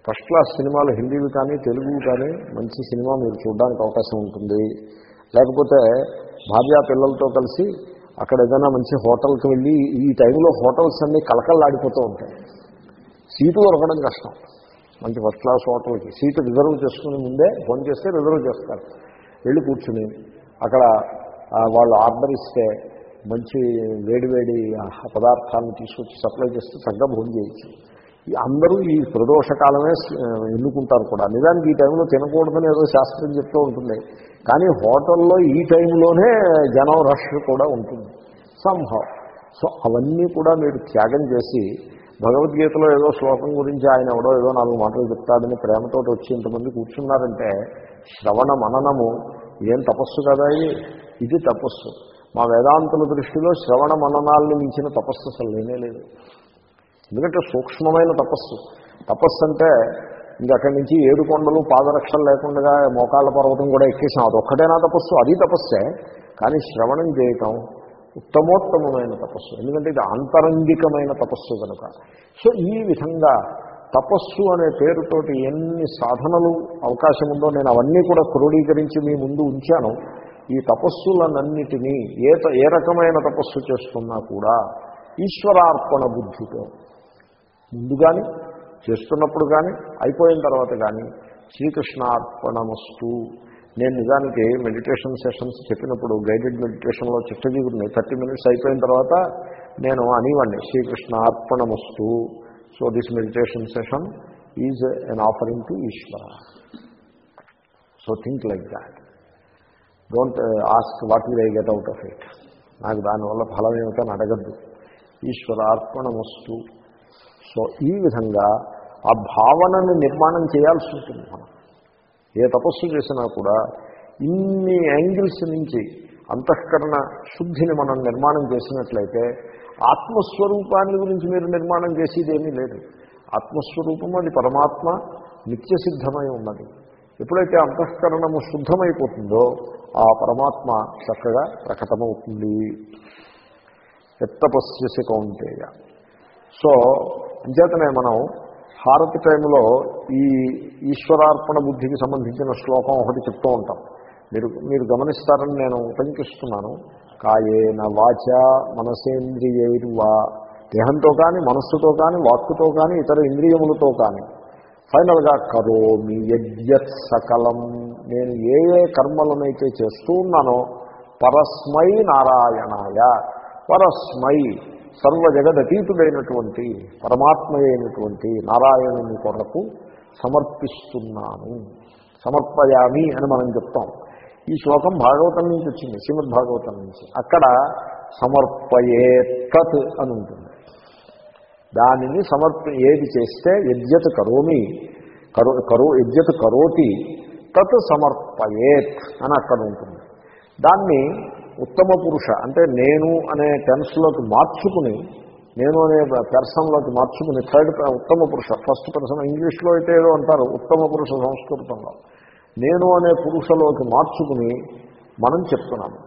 ఫస్ట్ క్లాస్ సినిమాలు హిందీవి కానీ తెలుగు కానీ మంచి సినిమా మీరు చూడడానికి అవకాశం ఉంటుంది. లేకపోతే భార్యా పిల్లలతో కలిసి అక్కడ ఏదైనా మంచి హోటల్కి వెళ్ళి ఈ టైంలో హోటల్స్ అన్నీ కలకల్లాడిపోతూ ఉంటాయి. సీటు దొరకడం కష్టం. మంచి ఫస్ట్ క్లాస్ హోటల్కి సీటు రిజర్వ్ చేసుకుని ముందే ఫోన్ చేస్తే రిజర్వ్ చేస్తారు. వెళ్ళి కూర్చుని అక్కడ వాళ్ళు ఆర్డర్ ఇస్తే మంచి వేడివేడి పదార్థాలను తీసుకొచ్చి సప్లై చేస్తే చక్కగా భోజనం చేయొచ్చు. అందరూ ఈ ప్రదోషకాలమే ఎన్నుకుంటారు కూడా. నిజానికి ఈ టైంలో తినకూడదని ఏదో శాస్త్రం చెప్తూ ఉంటుంది. కానీ హోటల్లో ఈ టైంలోనే జనం రష్ కూడా ఉంటుంది. సంభవ్ సో అవన్నీ కూడా మీరు త్యాగం చేసి భగవద్గీతలో ఏదో శ్లోకం గురించి ఆయన ఎవడో ఏదో నాలుగు మాటలు చెప్తాడని ప్రేమతో వచ్చి ఇంతమంది కూర్చున్నారంటే శ్రవణ మననము ఏం తపస్సు కదా ఇది? ఇది తపస్సు. మా వేదాంతుల దృష్టిలో శ్రవణ మననాల్ని మించిన తపస్సు అసలు లేనే లేదు. ఎందుకంటే సూక్ష్మమైన తపస్సు. తపస్సు అంటే ఇంకా అక్కడి నుంచి ఏడు కొండలు పాదరక్షలు లేకుండా మోకాళ్ళ పర్వతం కూడా ఎక్కేసాం. అదొక్కటేనా తపస్సు? అది తపస్సే. కానీ శ్రవణం చేయటం ఉత్తమోత్తమమైన తపస్సు. ఎందుకంటే ఇది ఆంతరంగికమైన తపస్సు కనుక. సో ఈ విధంగా తపస్సు అనే పేరుతోటి ఎన్ని సాధనలు అవకాశం ఉందో నేను అవన్నీ కూడా క్రోడీకరించి మీ ముందు ఉంచాను. ఈ తపస్సులనన్నిటినీ ఏ త- ఏ రకమైన తపస్సు చేస్తున్నా కూడా ఈశ్వరార్పణ బుద్ధితో. ముందు కానీ చేస్తున్నప్పుడు కానీ అయిపోయిన తర్వాత కానీ శ్రీకృష్ణార్పణమస్తు. నేను నిజానికి మెడిటేషన్ సెషన్స్ చెప్పినప్పుడు గైడెడ్ మెడిటేషన్లో చిట్టజీవుడిని థర్టీ మినిట్స్ అయిపోయిన తర్వాత నేను అనివ్వండి శ్రీకృష్ణార్పణమస్తు. So this meditation session is an offering to Eshwara. So think like that. Don't ask what will I get out of it నాకు దానివల్ల ఫలం ఏమిటని అడగద్దు. ఈశ్వరార్పణమస్తు. సో ఈ విధంగా ఆ భావనని నిర్మాణం చేయాల్సి ఉంటుంది మనం. ఏ తపస్సు చేసినా కూడా ఇన్ని యాంగిల్స్ నుంచి అంతఃకరణ శుద్ధిని మనం నిర్మాణం చేసినట్లయితే ఆత్మస్వరూపాన్ని గురించి మీరు నిర్మాణం చేసేదేమీ లేదు. ఆత్మస్వరూపం అది పరమాత్మ నిత్యసిద్ధమై ఉన్నది. ఎప్పుడైతే అంతఃకరణము శుద్ధమైపోతుందో ఆ పరమాత్మ చక్కగా ప్రకటమవుతుంది. ఎత్తపస్యసి కౌంటేయ సో అంచేతనే మనం హారతి టైంలో ఈ ఈశ్వరార్పణ బుద్ధికి సంబంధించిన శ్లోకం ఒకటి చెప్తూ ఉంటాం. మీరు మీరు గమనిస్తారని నేను ఉపంకిస్తున్నాను కాయేన వాచ మనసేంద్రియైర్వా. దేహంతో కానీ మనస్సుతో కానీ వాక్కుతో కానీ ఇతర ఇంద్రియములతో కానీ. ఫైనల్గా కరోమి యజ్ఞత్ సకలం. నేను ఏ ఏ కర్మలనైతే చేస్తూ ఉన్నానో పరస్మై నారాయణాయ. పరస్మై సర్వ జగదతీతుడైనటువంటి పరమాత్మ అయినటువంటి నారాయణుని కొరకు సమర్పిస్తున్నాను. సమర్పయామి అని మనం చెప్తాం. ఈ శ్లోకం భాగవతం నుంచి వచ్చింది శ్రీమద్ భాగవతం నుంచి. అక్కడ సమర్పయే తత్ అని ఉంటుంది. దానిని సమర్ప ఏది చేస్తే యజ్ఞత కరోమి కరో కరో యజ్ఞత కరోతి తత్ సమర్పయేత్ అని అక్కడ ఉంటుంది. దాన్ని ఉత్తమ పురుష అంటే నేను అనే టెన్స్లోకి మార్చుకుని నేను అనే పెర్సన్లోకి మార్చుకుని థర్డ్ ఉత్తమ పురుష ఫస్ట్ పర్సన్ ఇంగ్లీష్లో అయితే ఏదో అంటారు ఉత్తమ పురుష సంస్కృతంలో. నేను అనే పురుషలోకి మార్చుకుని మనం చెప్తున్నాము.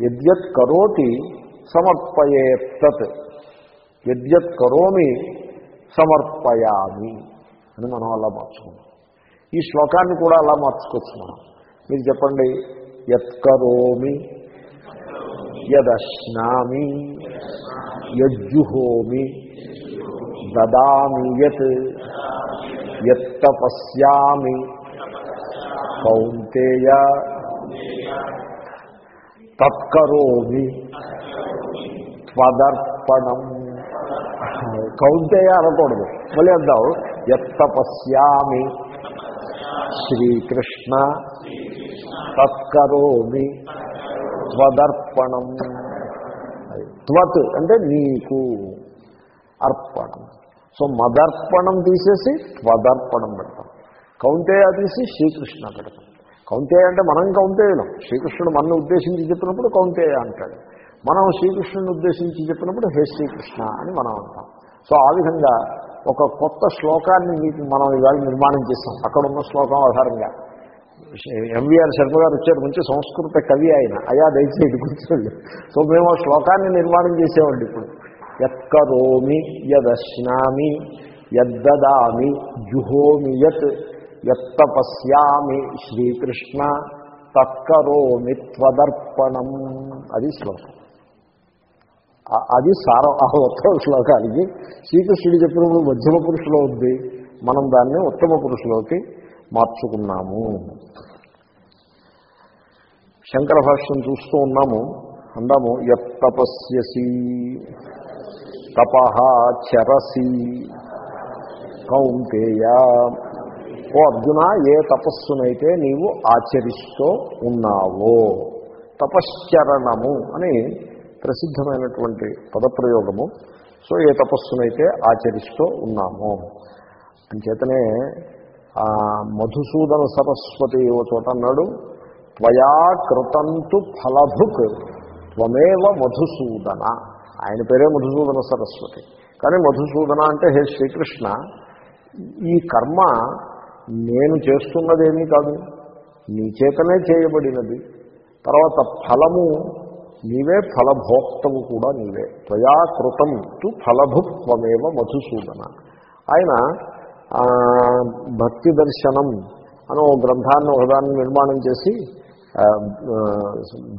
యద్యత్ కరోతి సమర్పయేత్తత్. యద్యత్ కరోమి సమర్పయామి అని మనం అలా మార్చుకున్నాం ఈ శ్లోకాన్ని కూడా అలా మార్చుకోవచ్చు మనం. మీరు చెప్పండి యత్ కరోమి యదశ్నామి యజ్జుహోమి దదామి యత్ ఎత్తపస్యామి కౌంతేయ తత్కరోమి త్వదర్పణం. కౌంతేయ అనకూడదు. మళ్ళీ అందాం ఎత్తపస్యామి శ్రీకృష్ణ తత్కరోమి త్వదర్పణం. త్వత్ అంటే నీకు అర్పణం. సో మదర్పణం తీసేసి త్వదర్పణం పెడతాం. కౌంటేయ తీసి శ్రీకృష్ణ పెడతాం. కౌంటేయ అంటే మనం కౌంటేయలం శ్రీకృష్ణుడు మనల్ని ఉద్దేశించి చెప్పినప్పుడు కౌంటేయ అంటాడు. మనం శ్రీకృష్ణుని ఉద్దేశించి చెప్పినప్పుడు హే శ్రీకృష్ణ అని మనం అంటాం. సో ఆ విధంగా ఒక కొత్త శ్లోకాన్ని మీకు మనం ఇవాళ నిర్మాణం చేస్తాం. అక్కడ ఉన్న శ్లోకం ఆధారంగా. ఎంవీఆర్ శర్మ గారు వచ్చారు మంచి సంస్కృత కవి ఆయన. అయా దయచేసి కూర్చోండి. సో మేము ఆ శ్లోకాన్ని నిర్మాణం చేసేవాళ్ళు ఇప్పుడు. యత్కరోమి యదశ్నామి యద్దదామి జుహోమి యత్ ఎత్తపస్యామి శ్రీకృష్ణ తత్కరోమి త్వదర్పణం. అది శ్లోకం. అది సారం. ఆ ఉత్తమ శ్లోకానికి శ్రీకృష్ణుడు చెప్పినప్పుడు మధ్యమ పురుషులో ఉంది. మనం దాన్ని ఉత్తమ పురుషులోకి మార్చుకున్నాము. శంకర భాష్యం చూస్తూ ఉన్నాము. అందాము ఎత్తపస్యసి తపహ చరసి కౌంతేయ. ఓ అర్జున ఏ తపస్సునైతే నీవు ఆచరిస్తూ ఉన్నావో తపశ్చరణము అని ప్రసిద్ధమైనటువంటి పదప్రయోగము. సో ఏ తపస్సునైతే ఆచరిస్తూ ఉన్నామో. అంచేతనే మధుసూదన సరస్వతి ఓ చోట అన్నాడు త్వయా కృతంతు ఫలభుక్ త్వమేవ మధుసూదన. ఆయన పేరే మధుసూదన సరస్వతి. కానీ మధుసూదన అంటే హే శ్రీకృష్ణ ఈ కర్మ నేను చేస్తున్నదేమీ కాదు నీ చేతనే చేయబడినది. తర్వాత ఫలము నీవే ఫలభోక్తము కూడా నీవే. త్వయా కృతం తు ఫలభుత్వమేవ మధుసూదన. ఆయన భక్తి దర్శనం అని ఒక గ్రంథాన్ని ఒకదాన్ని నిర్మాణం చేసి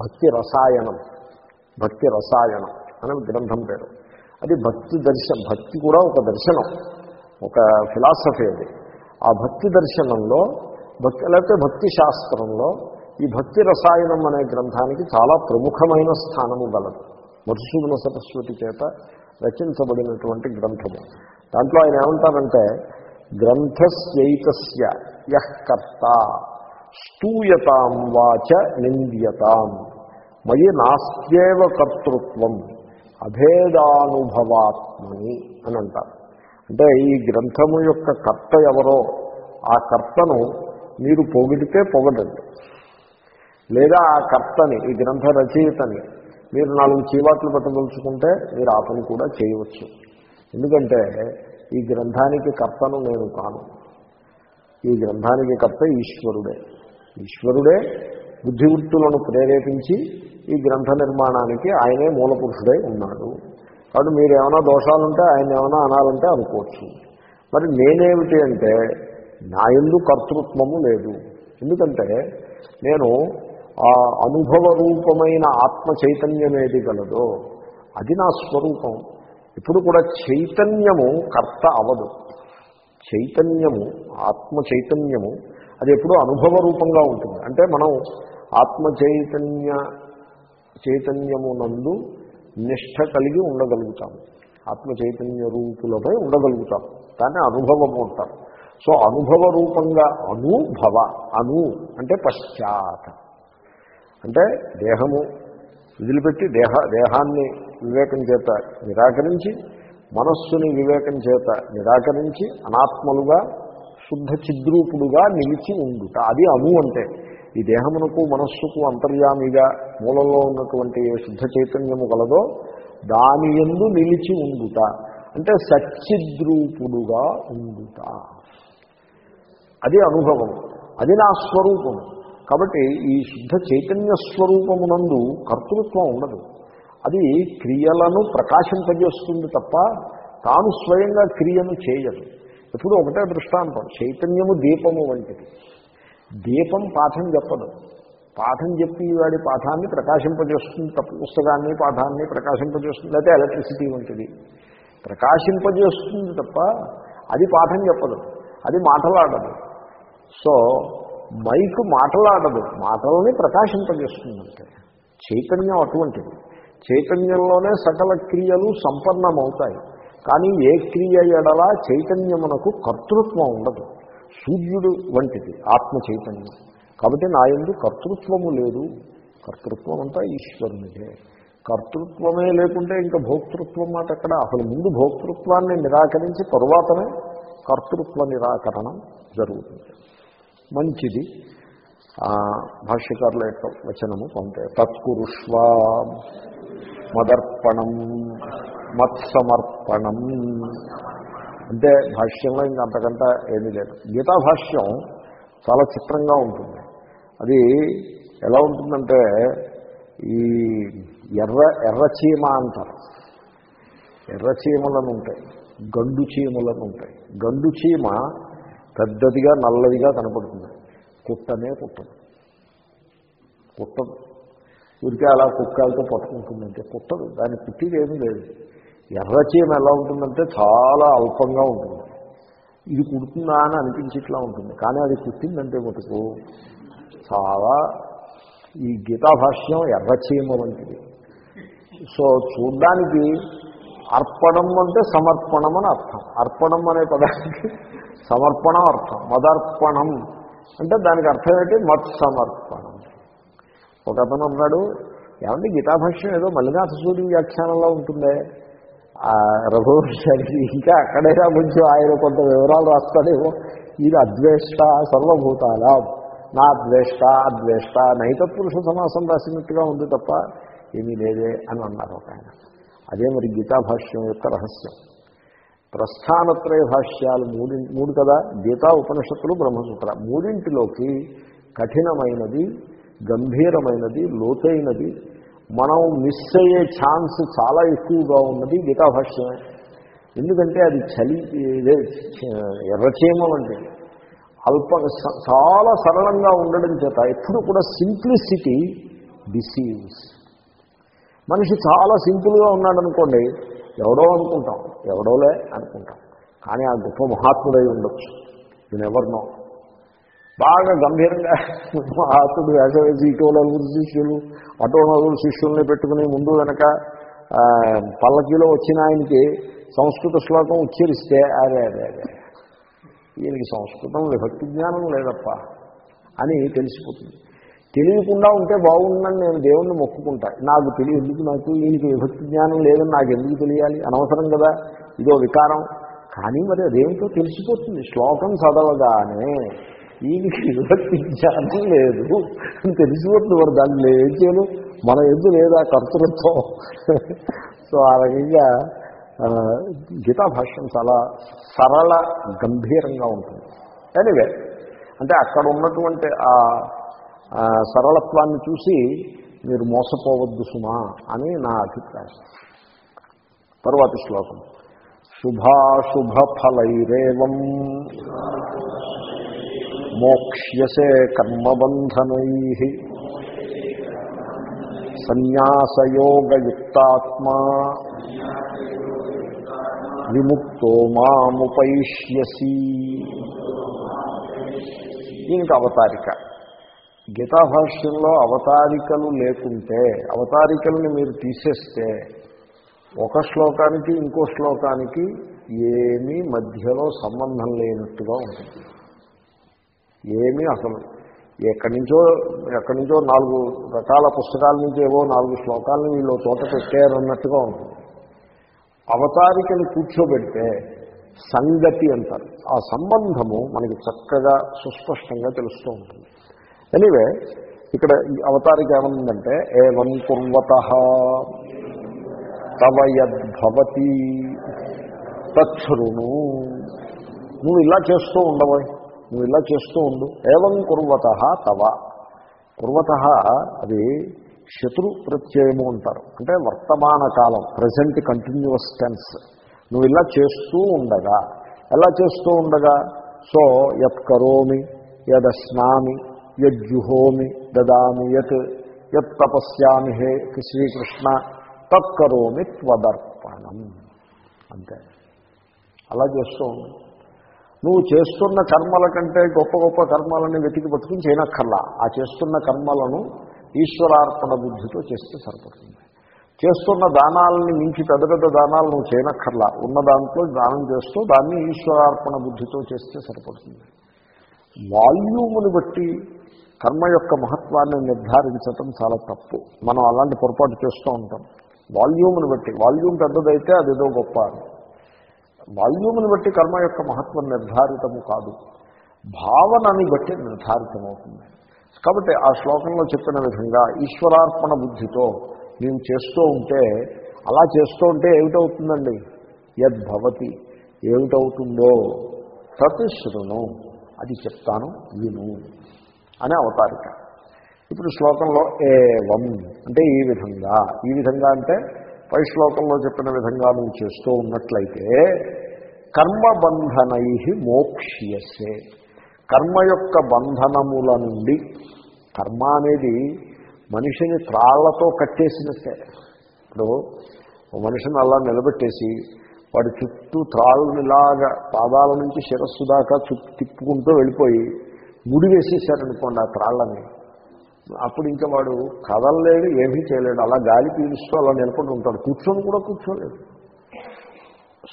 భక్తి రసాయనం భక్తి రసాయనం అని గ్రంథం పేరు. అది భక్తి దర్శనం భక్తి కూడా ఒక దర్శనం ఒక ఫిలాసఫీ అది. ఆ భక్తి దర్శనంలో భక్తి లేకపోతే భక్తి శాస్త్రంలో ఈ భక్తి రసాయనం అనే గ్రంథానికి చాలా ప్రముఖమైన స్థానము గలదు. మధుసూదన సరస్వతి చేత రచించబడినటువంటి గ్రంథము. దాంట్లో ఆయన ఏమంటారంటే గ్రంథస్యైకస్య యర్త స్తూయతాం వాచ నింద్యతాం. మయి నాస్త్యేవ కర్తృత్వం. అభేదానుభవాత్మని అని అంటారు. అంటే ఈ గ్రంథము యొక్క కర్త ఎవరో ఆ కర్తను మీరు పొగిడితే పొగడండి. లేదా ఆ కర్తని ఈ గ్రంథ రచయితని మీరు నాలుగు చీవాట్లు పెట్టదలుచుకుంటే మీరు ఆ పని కూడా చేయవచ్చు. ఎందుకంటే ఈ గ్రంథానికి కర్తను నేను కాను. ఈ గ్రంథానికి కర్త ఈశ్వరుడే. ఈశ్వరుడే బుద్ధివృత్తులను ప్రేరేపించి ఈ గ్రంథ నిర్మాణానికి ఆయనే మూలపురుషుడై ఉన్నాడు. కాబట్టి మీరు ఏమైనా దోషాలుంటే ఆయన ఏమైనా అనాలంటే అనుకోవచ్చు. మరి నేనేమిటి అంటే నా ఎందు కర్తృత్వము లేదు. ఎందుకంటే నేను ఆ అనుభవ రూపమైన ఆత్మ చైతన్యం ఏది గలదో అది నా స్వరూపం. ఇప్పుడు కూడా చైతన్యము కర్త అవదు. చైతన్యము ఆత్మ చైతన్యము అది ఎప్పుడూ అనుభవ రూపంగా ఉంటుంది. అంటే మనం ఆత్మ చైతన్య చైతన్యమునందు నిష్ట కలిగి ఉండగలుగుతాం. ఆత్మ చైతన్య రూపులపై ఉండగలుగుతాం. దాన్ని అనుభవము అంటారు. సో అనుభవ రూపంగా అనుభవ అను అంటే పశ్చాత్. అంటే దేహము వదిలిపెట్టి దేహ దేహాన్ని వివేకం చేత నిరాకరించి మనస్సుని వివేకం చేత నిరాకరించి అనాత్మలుగా శుద్ధ చిద్రూపుడుగా నిలిచి ఉండుట. అది అను అంటే ఈ దేహమునకు మనస్సుకు అంతర్యామిగా మూలంలో ఉన్నటువంటి శుద్ధ చైతన్యము కలదో దాని ఎందు నిలిచి ఉండుట. అంటే సచ్చిద్రూపుడుగా ఉండుట. అది అనుభవం. అది నా స్వరూపము కాబట్టి ఈ శుద్ధ చైతన్య స్వరూపమునందు కర్తృత్వం ఉండదు. అది క్రియలను ప్రకాశింపజేస్తుంది తప్ప తాను స్వయంగా క్రియను చేయదు. ఎప్పుడు ఒకటే దృష్టాంతం చైతన్యము దీపము వంటిది. దీపం పాఠం చెప్పదు. పాఠం చెప్పి వాడి పాఠాన్ని ప్రకాశింపజేస్తుంది తప్ప పుస్తకాన్ని పాఠాన్ని ప్రకాశింపజేస్తుంది లేకపోతే ఎలక్ట్రిసిటీ వంటిది. ప్రకాశింపజేస్తుంది తప్ప అది పాఠం చెప్పదు. అది మాటలాడదు. So mic మాటలాడదు. మాటలని ప్రకాశింపజేస్తుందంటే చైతన్యం అటువంటిది. చైతన్యంలోనే సకల క్రియలు సంపన్నమవుతాయి. కానీ ఏ క్రియ ఎడలా చైతన్యమునకు కర్తృత్వం ఉండదు. సూర్యుడు వంటిది ఆత్మ చైతన్యం. కాబట్టి నా ఎందు కర్తృత్వము లేదు. కర్తృత్వం అంతా ఈశ్వరునిదే. కర్తృత్వమే లేకుంటే ఇంకా భోక్తృత్వం మాట అక్కడ అసలు ముందు భోక్తృత్వాన్ని నిరాకరించి తరువాతనే కర్తృత్వ నిరాకరణం జరుగుతుంది. మంచిది. భాష్యకారుల యొక్క వచనము కొంత తత్పురుష్వా మదర్పణం మత్సమర్పణం. అంటే భాష్యంలో ఇంకా అంతకంటే ఏమీ లేదు. గీతా భాష్యం చాలా చిత్రంగా ఉంటుంది. అది ఎలా ఉంటుందంటే ఈ ఎర్ర ఎర్రచీమ అంటారు. ఎర్రచీమలను ఉంటాయి గండు చీమలను ఉంటాయి. గండు చీమ పెద్దదిగా నల్లదిగా కనపడుతుంది. కుట్టనే కుట్టదు. కుట్టదు. ఊరికే అలా కుక్కలతో పట్టుకుంటుందంటే కుట్టదు దాని కుట్టిది ఏమీ లేదు. ఎర్రచీమ ఎలా ఉంటుందంటే చాలా అల్పంగా ఉంటుంది. ఇది కుడుతుందా అని అనిపించిట్లా ఉంటుంది. కానీ అది కుట్టిందంటే మటుకు చాలా ఈ గీతాభాష్యం ఎర్రచీమ వంటిది. సో చూడ్డానికి అర్పణం అంటే సమర్పణం అని అర్థం. అర్పణం అనే పదానికి సమర్పణం అర్థం. మదర్పణం అంటే దానికి అర్థం ఏంటి? మత్సమర్పణ. ఒక అతను అన్నాడు ఏమంటే గీతాభాష్యం ఏదో మల్లినాథ సూర్య వ్యాఖ్యానంలో ఉంటుందే? ఆ రఘువంశానికి ఇంకా అక్కడైనా కొంచెం ఆయన కొంత వివరాలు రాస్తాడేమో. ఇది అద్వేష్ట సర్వభూతాల. నా ద్వేష్ట అద్వేష్ట నైత పురుష సమాసం రాసినట్టుగా ఉంది తప్ప ఏమీ లేదే అని అన్నారు ఒక ఆయన. అదే మరి గీతాభాష్యం యొక్క రహస్యం. ప్రస్థానత్రయ భాష్యాలు మూడి మూడు కదా? గీతా ఉపనిషత్తులు బ్రహ్మసూత్ర. మూడింటిలోకి కఠినమైనది గంభీరమైనది లోతైనది. మనం మిస్ అయ్యే ఛాన్స్ చాలా ఎక్కువగా ఉన్నది గీతాభాష్యమే. ఎందుకంటే అది చలి ఇదే ఎర్రచీమ వంటిది అల్ప చాలా సరళంగా ఉండడం చేత ఎప్పుడు కూడా సింప్లిసిటీ డిసీవ్స్ మనిషి చాలా సింపుల్గా ఉన్నాడనుకోండి ఎవడో అనుకుంటాం ఎవడోలే అనుకుంటాం. కానీ ఆ గొప్ప మహాత్ముడై ఉండొచ్చు. నేను ఎవరినో బాగా గంభీరంగా మహాత్ముడు వేసవేసి ఇటో శిష్యులు అటో నలుగురు శిష్యుల్ని పెట్టుకుని ముందు వెనక పల్లకీలో వచ్చిన ఆయనకి సంస్కృత శ్లోకం ఉచ్చరిస్తే అదే అదే అదే ఈయనకి సంస్కృతం విభక్తి జ్ఞానం లేదప్ప అని తెలిసిపోతుంది. తెలియకుండా ఉంటే బాగుందని నేను దేవుణ్ణి మొక్కుకుంటా. నాకు తెలియ ఎందుకు నాకు ఈయనకి విభక్తి జ్ఞానం లేదని నాకు ఎందుకు తెలియాలి? అనవసరం కదా ఇదో వికారం. కానీ మరి అదేమిటో తెలిసిపోతుంది. శ్లోకం చదవగానే ఈయనకి విభక్తి జ్ఞానం లేదు తెలిసిపోతుంది వారు దాన్ని ఏం చేయను? మన ఎందుకు లేదా కర్తృత్వం? సో ఆ రకంగా గీతా భాష్యం చాలా సరళ గంభీరంగా ఉంటుంది. ఎనివే అంటే అక్కడ ఉన్నటువంటి ఆ ఆ సరళత్వాన్ని చూసి మీరు మోసపోవద్దు సుమా అని నా అభిప్రాయం. తరువాతి శ్లోకం. శుభాశుభ ఫలైరేవం మోక్ష్యసే కర్మబంధనై. సన్యాసయోగయుక్తాత్మా. విముక్తో మాముపైష్యసి. దీనికి అవతారిక. గీతాభాష్యంలో అవతారికలు లేకుంటే అవతారికల్ని మీరు తీసేస్తే ఒక శ్లోకానికి ఇంకో శ్లోకానికి ఏమీ మధ్యలో సంబంధం లేనట్టుగా ఉంటుంది. ఏమీ అసలు ఎక్కడి నుంచో ఎక్కడి నుంచో నాలుగు రకాల పుస్తకాల నుంచి ఏవో నాలుగు శ్లోకాలను వీళ్ళు ఓ చోట పెట్టారన్నట్టుగా ఉంటుంది. అవతారికని కూర్చోబెడితే సంగతి అంటారు. ఆ సంబంధము మనకి చక్కగా సుస్పష్టంగా తెలుస్తూ ఉంటుంది. ఎనీవే ఇక్కడ ఈ అవతారిక ఏమనుందంటే ఏవం కుర్వత తవ యద్భవతి నువ్వు ఇలా చేస్తూ ఉండబోయ్ నువ్వు ఇలా చేస్తూ ఉండు. ఏవం కుర్వత తవ. కుర్వత అది శత్రు ప్రత్యయము అంటారు. అంటే వర్తమాన కాలం ప్రజెంట్ కంటిన్యూస్ టెన్స్ నువ్వు ఇలా చేస్తూ ఉండగా. ఎలా చేస్తూ ఉండగా? సో యత్ కరోమి యదశ్నామి యజ్జుహోమి దదామి యత్ యత్ తపస్యామి హే శ్రీకృష్ణ తత్కరోమి త్వదర్పణం. అంతే. అలా చేస్తూ ఉండు. నువ్వు చేస్తున్న కర్మల కంటే గొప్ప గొప్ప కర్మలని వెతికి పట్టుకుని చేయనక్కర్లా. ఆ చేస్తున్న కర్మలను ఈశ్వరార్పణ బుద్ధితో చేస్తే సరిపడుతుంది చేస్తున్న దానాలని మించి పెద్ద పెద్ద దానాలు నువ్వు చేయనక్కర్లా. ఉన్న దాంట్లో దానం చేస్తూ దాన్ని ఈశ్వరార్పణ బుద్ధితో చేస్తే సరిపడుతుంది వాల్యూముని బట్టి కర్మ యొక్క మహత్వాన్ని నిర్ధారించటం చాలా తప్పు. మనం అలాంటి పొరపాటు చేస్తూ ఉంటాం. వాల్యూమ్ని బట్టి. వాల్యూమ్ పెద్దదైతే అదేదో గొప్ప అని. వాల్యూమ్ని బట్టి కర్మ యొక్క మహత్వం నిర్ధారితము కాదు. భావనని బట్టి నిర్ధారితమవుతుంది. కాబట్టి ఆ శ్లోకంలో చెప్పిన విధంగా ఈశ్వరార్పణ బుద్ధితో మేము చేస్తూ ఉంటే అలా చేస్తూ ఉంటే ఏమిటవుతుందండి? యద్భవతి. ఏమిటవుతుందో? తత్ శృణు అది చెప్తాను విను అనే అవతారిక. ఇప్పుడు శ్లోకంలో ఏవం అంటే ఈ విధంగా. ఈ విధంగా అంటే పై శ్లోకంలో చెప్పిన విధంగా నువ్వు చేస్తూ ఉన్నట్లయితే కర్మబంధనై మోక్ష్యసే. కర్మ యొక్క బంధనముల నుండి కర్మ అనేది మనిషిని త్రాళ్ళతో కట్టేసినట్టే. ఇప్పుడు మనిషిని అలా నిలబెట్టేసి వాడి చుట్టూ త్రాళ్ళనిలాగా పాదాల నుంచి శిరస్సు దాకా చుట్టూ తిప్పుకుంటూ వెళ్ళిపోయి ముడి వేసేసారనుకోండి ఆ త్రాళ్ళని. అప్పుడు ఇంకా వాడు కదలలేడు ఏమీ చేయలేడు. అలా గాలి పీలుస్తూ అలా నిలబడి ఉంటాడు. కూర్చొని కూడా కూర్చోలేడు.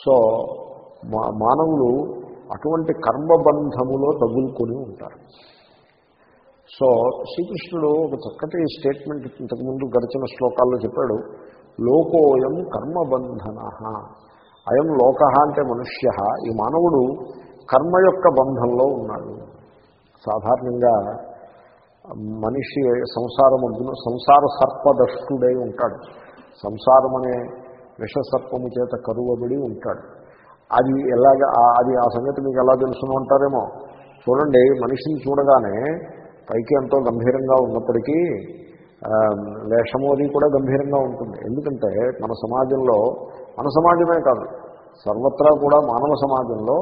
సో మా మానవులు అటువంటి కర్మబంధములో తగులుకొని ఉంటారు. సో శ్రీకృష్ణుడు ఒక చక్కటి స్టేట్మెంట్ ఇంతకుముందు గడిచిన శ్లోకాల్లో చెప్పాడు. లోకోయం కర్మబంధన. అయం లోక అంటే మనుష్య. ఈ మానవుడు కర్మ యొక్క బంధంలో ఉన్నాడు. సాధారణంగా మనిషి సంసారముద్దును సంసార సర్పదష్టుడై ఉంటాడు. సంసారం అనే విషసర్పము చేత కరువబడి ఉంటాడు. అది ఎలాగ అది ఆ సంగతి మీకు ఎలా తెలుసును అంటారేమో? చూడండి మనిషిని చూడగానే పైకి ఎంతో గంభీరంగా ఉన్నప్పటికీ ఆ, వేషము అది కూడా గంభీరంగా ఉంటుంది. ఎందుకంటే మన సమాజంలో మన సమాజమే కాదు సర్వత్రా కూడా మానవ సమాజంలో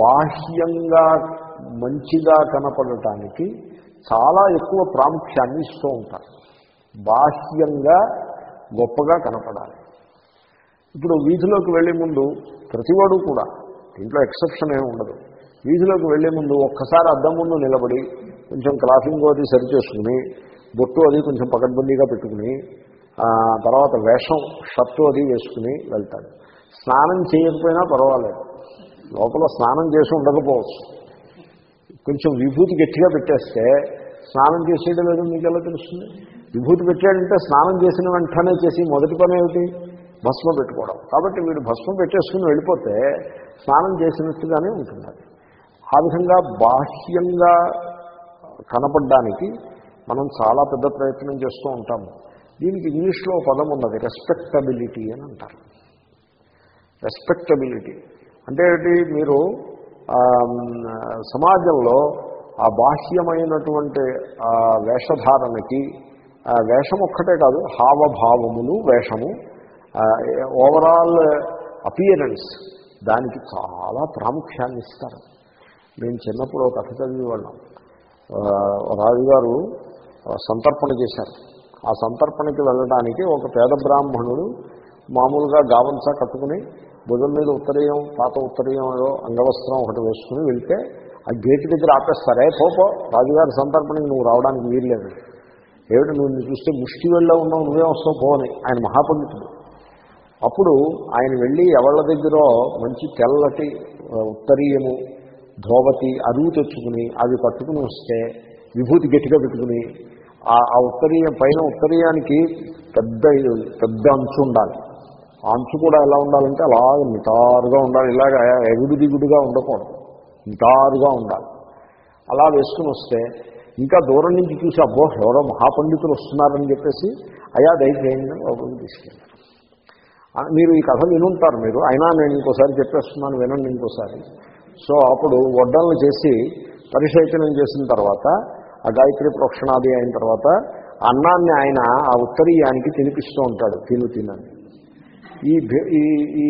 బాహ్యంగా మంచిగా కనపడటానికి చాలా ఎక్కువ ప్రాముఖ్యాన్ని ఇస్తూ ఉంటారు. బాహ్యంగా గొప్పగా కనపడాలి. ఇప్పుడు వీధిలోకి వెళ్ళే ముందు ప్రతివాడు కూడా దీంట్లో ఎక్సెప్షన్ ఏమి ఉండదు. వీధిలోకి వెళ్ళే ముందు ఒక్కసారి అద్దం ముందు నిలబడి కొంచెం క్లాసింగ్ అది సరి చేసుకుని బొట్టు అది కొంచెం పకడ్బందీగా పెట్టుకుని తర్వాత వేషం షర్టు అది వేసుకుని వెళ్తాడు. స్నానం చేయకపోయినా పర్వాలేదు. లోపల స్నానం చేసి ఉండకపోవచ్చు. కొంచెం విభూతి గట్టిగా పెట్టేస్తే స్నానం చేసేయడం లేదు మీకు ఎలా తెలుస్తుంది? విభూతి పెట్టాడంటే స్నానం చేసిన వెంటనే చేసి మొదటి పని ఏమిటి? భస్మ పెట్టుకోవడం. కాబట్టి వీడు భస్మం పెట్టేసుకుని వెళ్ళిపోతే స్నానం చేసినట్టుగానే ఉంటుంది ఆ విధంగా బాహ్యంగా కనపడడానికి మనం చాలా పెద్ద ప్రయత్నం చేస్తూ ఉంటాము దీనికి ఇంగ్లీష్లో పదం ఉన్నది రెస్పెక్టబిలిటీ అని అంటారు. రెస్పెక్టబిలిటీ అంటే మీరు సమాజంలో ఆ బాహ్యమైనటువంటి ఆ వేషధారణకి వేషం ఒక్కటే కాదు హావభావములు వేషము ఓవరాల్ అపియరెన్స్ దానికి చాలా ప్రాముఖ్యాన్ని ఇస్తారు మేము చిన్నప్పుడు ఒక కథ చదివేవాళ్ళం. రాజుగారు సంతర్పణ చేశారు. ఆ సంతర్పణకి వెళ్ళడానికి ఒక పేద బ్రాహ్మణుడు మామూలుగా గావంసా కట్టుకుని భుజం మీద ఉత్తరీయం పాత ఉత్తరీయం అంగవస్త్రం ఒకటి వేసుకుని వెళ్తే ఆ గేటు దగ్గర ఆపేస్తారే. పోపో రాజుగారి సంతర్పణకి నువ్వు రావడానికి వీల్లేదు. ఏమిటి నువ్వు చూస్తే ముష్టి వెళ్ళ ఉన్నావు నువ్వే వస్తావు పోని ఆయన మహాపండితుడు. అప్పుడు ఆయన వెళ్ళి ఎవళ్ళ దగ్గర మంచి తెల్లటి ఉత్తరీయము ధోవతి అరువు తెచ్చుకుని అవి పట్టుకుని వస్తే విభూతి గట్టిగా పెట్టుకుని ఆ ఉత్తరీయం పైన ఉత్తరీయానికి పెద్ద ఇది పెద్ద అంచు ఉండాలి. అంచు కూడా ఎలా ఉండాలంటే అలా నిటారుగా ఉండాలి. ఇలాగ ఎగుడు దిగుడుగా ఉండకూడదు. నిటారుగా ఉండాలి. అలా వేసుకుని వస్తే ఇంకా దూరం నుంచి చూసి అబ్బో ఎవరో మహాపండితులు వస్తున్నారని చెప్పేసి అయా దయచేయండి లోపలికి తీసుకెళ్ళారు మీరు ఈ కథ వినుంటారు మీరు. అయినా నేను ఇంకోసారి చెప్పేస్తున్నాను వినండి ఇంకోసారి. సో అప్పుడు వడ్డలను చేసి పరిశేచనం చేసిన తర్వాత ఆ గాయత్రి ప్రోక్షణాది అయిన తర్వాత అన్నాన్ని ఆయన ఆ ఉత్తరీయానికి తినిపిస్తూ ఉంటాడు తిను తినని ఈ భే- ఈ ఈ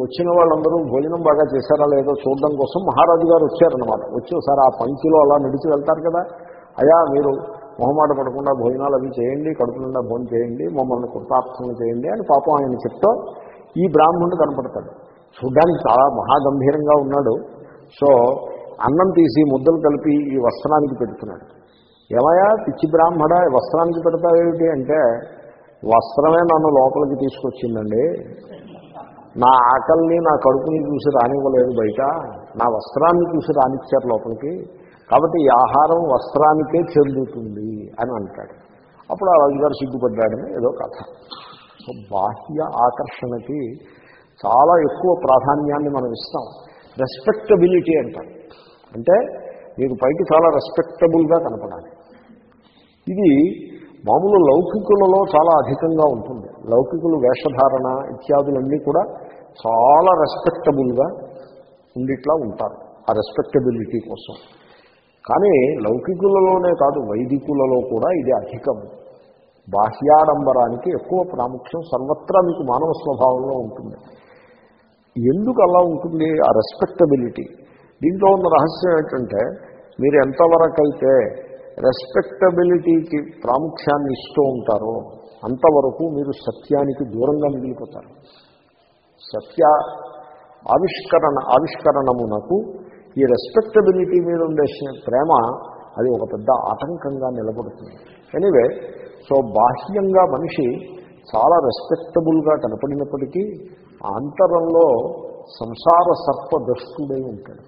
వచ్చిన వాళ్ళందరూ భోజనం బాగా చేశారా లేదో చూడడం కోసం మహారాజు గారు వచ్చారనమాట వచ్చి ఒకసారి ఆ పంక్తిలో అలా నడిచి వెళ్తారు కదా. అయా మీరు మొహమాట పడకుండా భోజనాలు అవి చేయండి కడుపు నిండా భోజనం చేయండి మమ్మల్ని కృతార్థం చేయండి అని పాపం ఆయన చెప్తూ ఈ బ్రాహ్మణుడు కనపడతాడు. చూడ్డానికి చాలా మహాగంభీరంగా ఉన్నాడు. సో అన్నం తీసి ముద్దలు కలిపి ఈ వస్త్రానికి పెడుతున్నాడు. ఏమయా పిచ్చి బ్రాహ్మడ ఈ వస్త్రానికి పెడతావేమిటి అంటే వస్త్రమే నన్ను లోపలికి తీసుకొచ్చిందండి. నా ఆకలిని నా కడుపుని చూసి రానివ్వలేదు బయట. నా వస్త్రాన్ని చూసి రానిచ్చారు లోపలికి. కాబట్టి ఈ ఆహారం వస్త్రానికే చెందుతుంది అని అంటాడు. అప్పుడు ఆ రాజుగారు సిగ్గుపడ్డాడని ఏదో కథ. సో బాహ్య ఆకర్షణకి చాలా ఎక్కువ ప్రాధాన్యాన్ని మనం ఇస్తాం. రెస్పెక్టబిలిటీ అంటాం అంటే మీకు పైకి చాలా రెస్పెక్టబుల్గా కనపడాలి. ఇది మామూలు లౌకికులలో చాలా అధికంగా ఉంటుంది. లౌకికులు వేషధారణ ఇత్యాదులన్నీ కూడా చాలా రెస్పెక్టబుల్గా ఉండిట్లా ఉంటారు. ఆ రెస్పెక్టబిలిటీ కోసం. కానీ లౌకికులలోనే కాదు వైదికులలో కూడా ఇది అధికం. బాహ్యాడంబరానికి ఎక్కువ ప్రాముఖ్యం సర్వత్రా మీకు మానవ స్వభావంలో ఉంటుంది. ఎందుకు అలా ఉంటుంది? ఆ రెస్పెక్టబిలిటీ దీంట్లో ఉన్న రహస్యం ఏంటంటే మీరు ఎంతవరకైతే రెస్పెక్టబిలిటీకి ప్రాముఖ్యాన్ని ఇస్తూ ఉంటారో అంతవరకు మీరు సత్యానికి దూరంగా మిగిలిపోతారు. సత్య ఆవిష్కరణ ఆవిష్కరణమునకు ఈ రెస్పెక్టబిలిటీ మీద ఉండే ప్రేమ అది ఒక పెద్ద ఆటంకంగా నిలబడుతుంది. ఎనీవే సో బాహ్యంగా మనిషి చాలా రెస్పెక్టబుల్గా కనపడినప్పటికీ అంతరంలో సంసార సర్ప దృష్టుడై ఉంటాడు.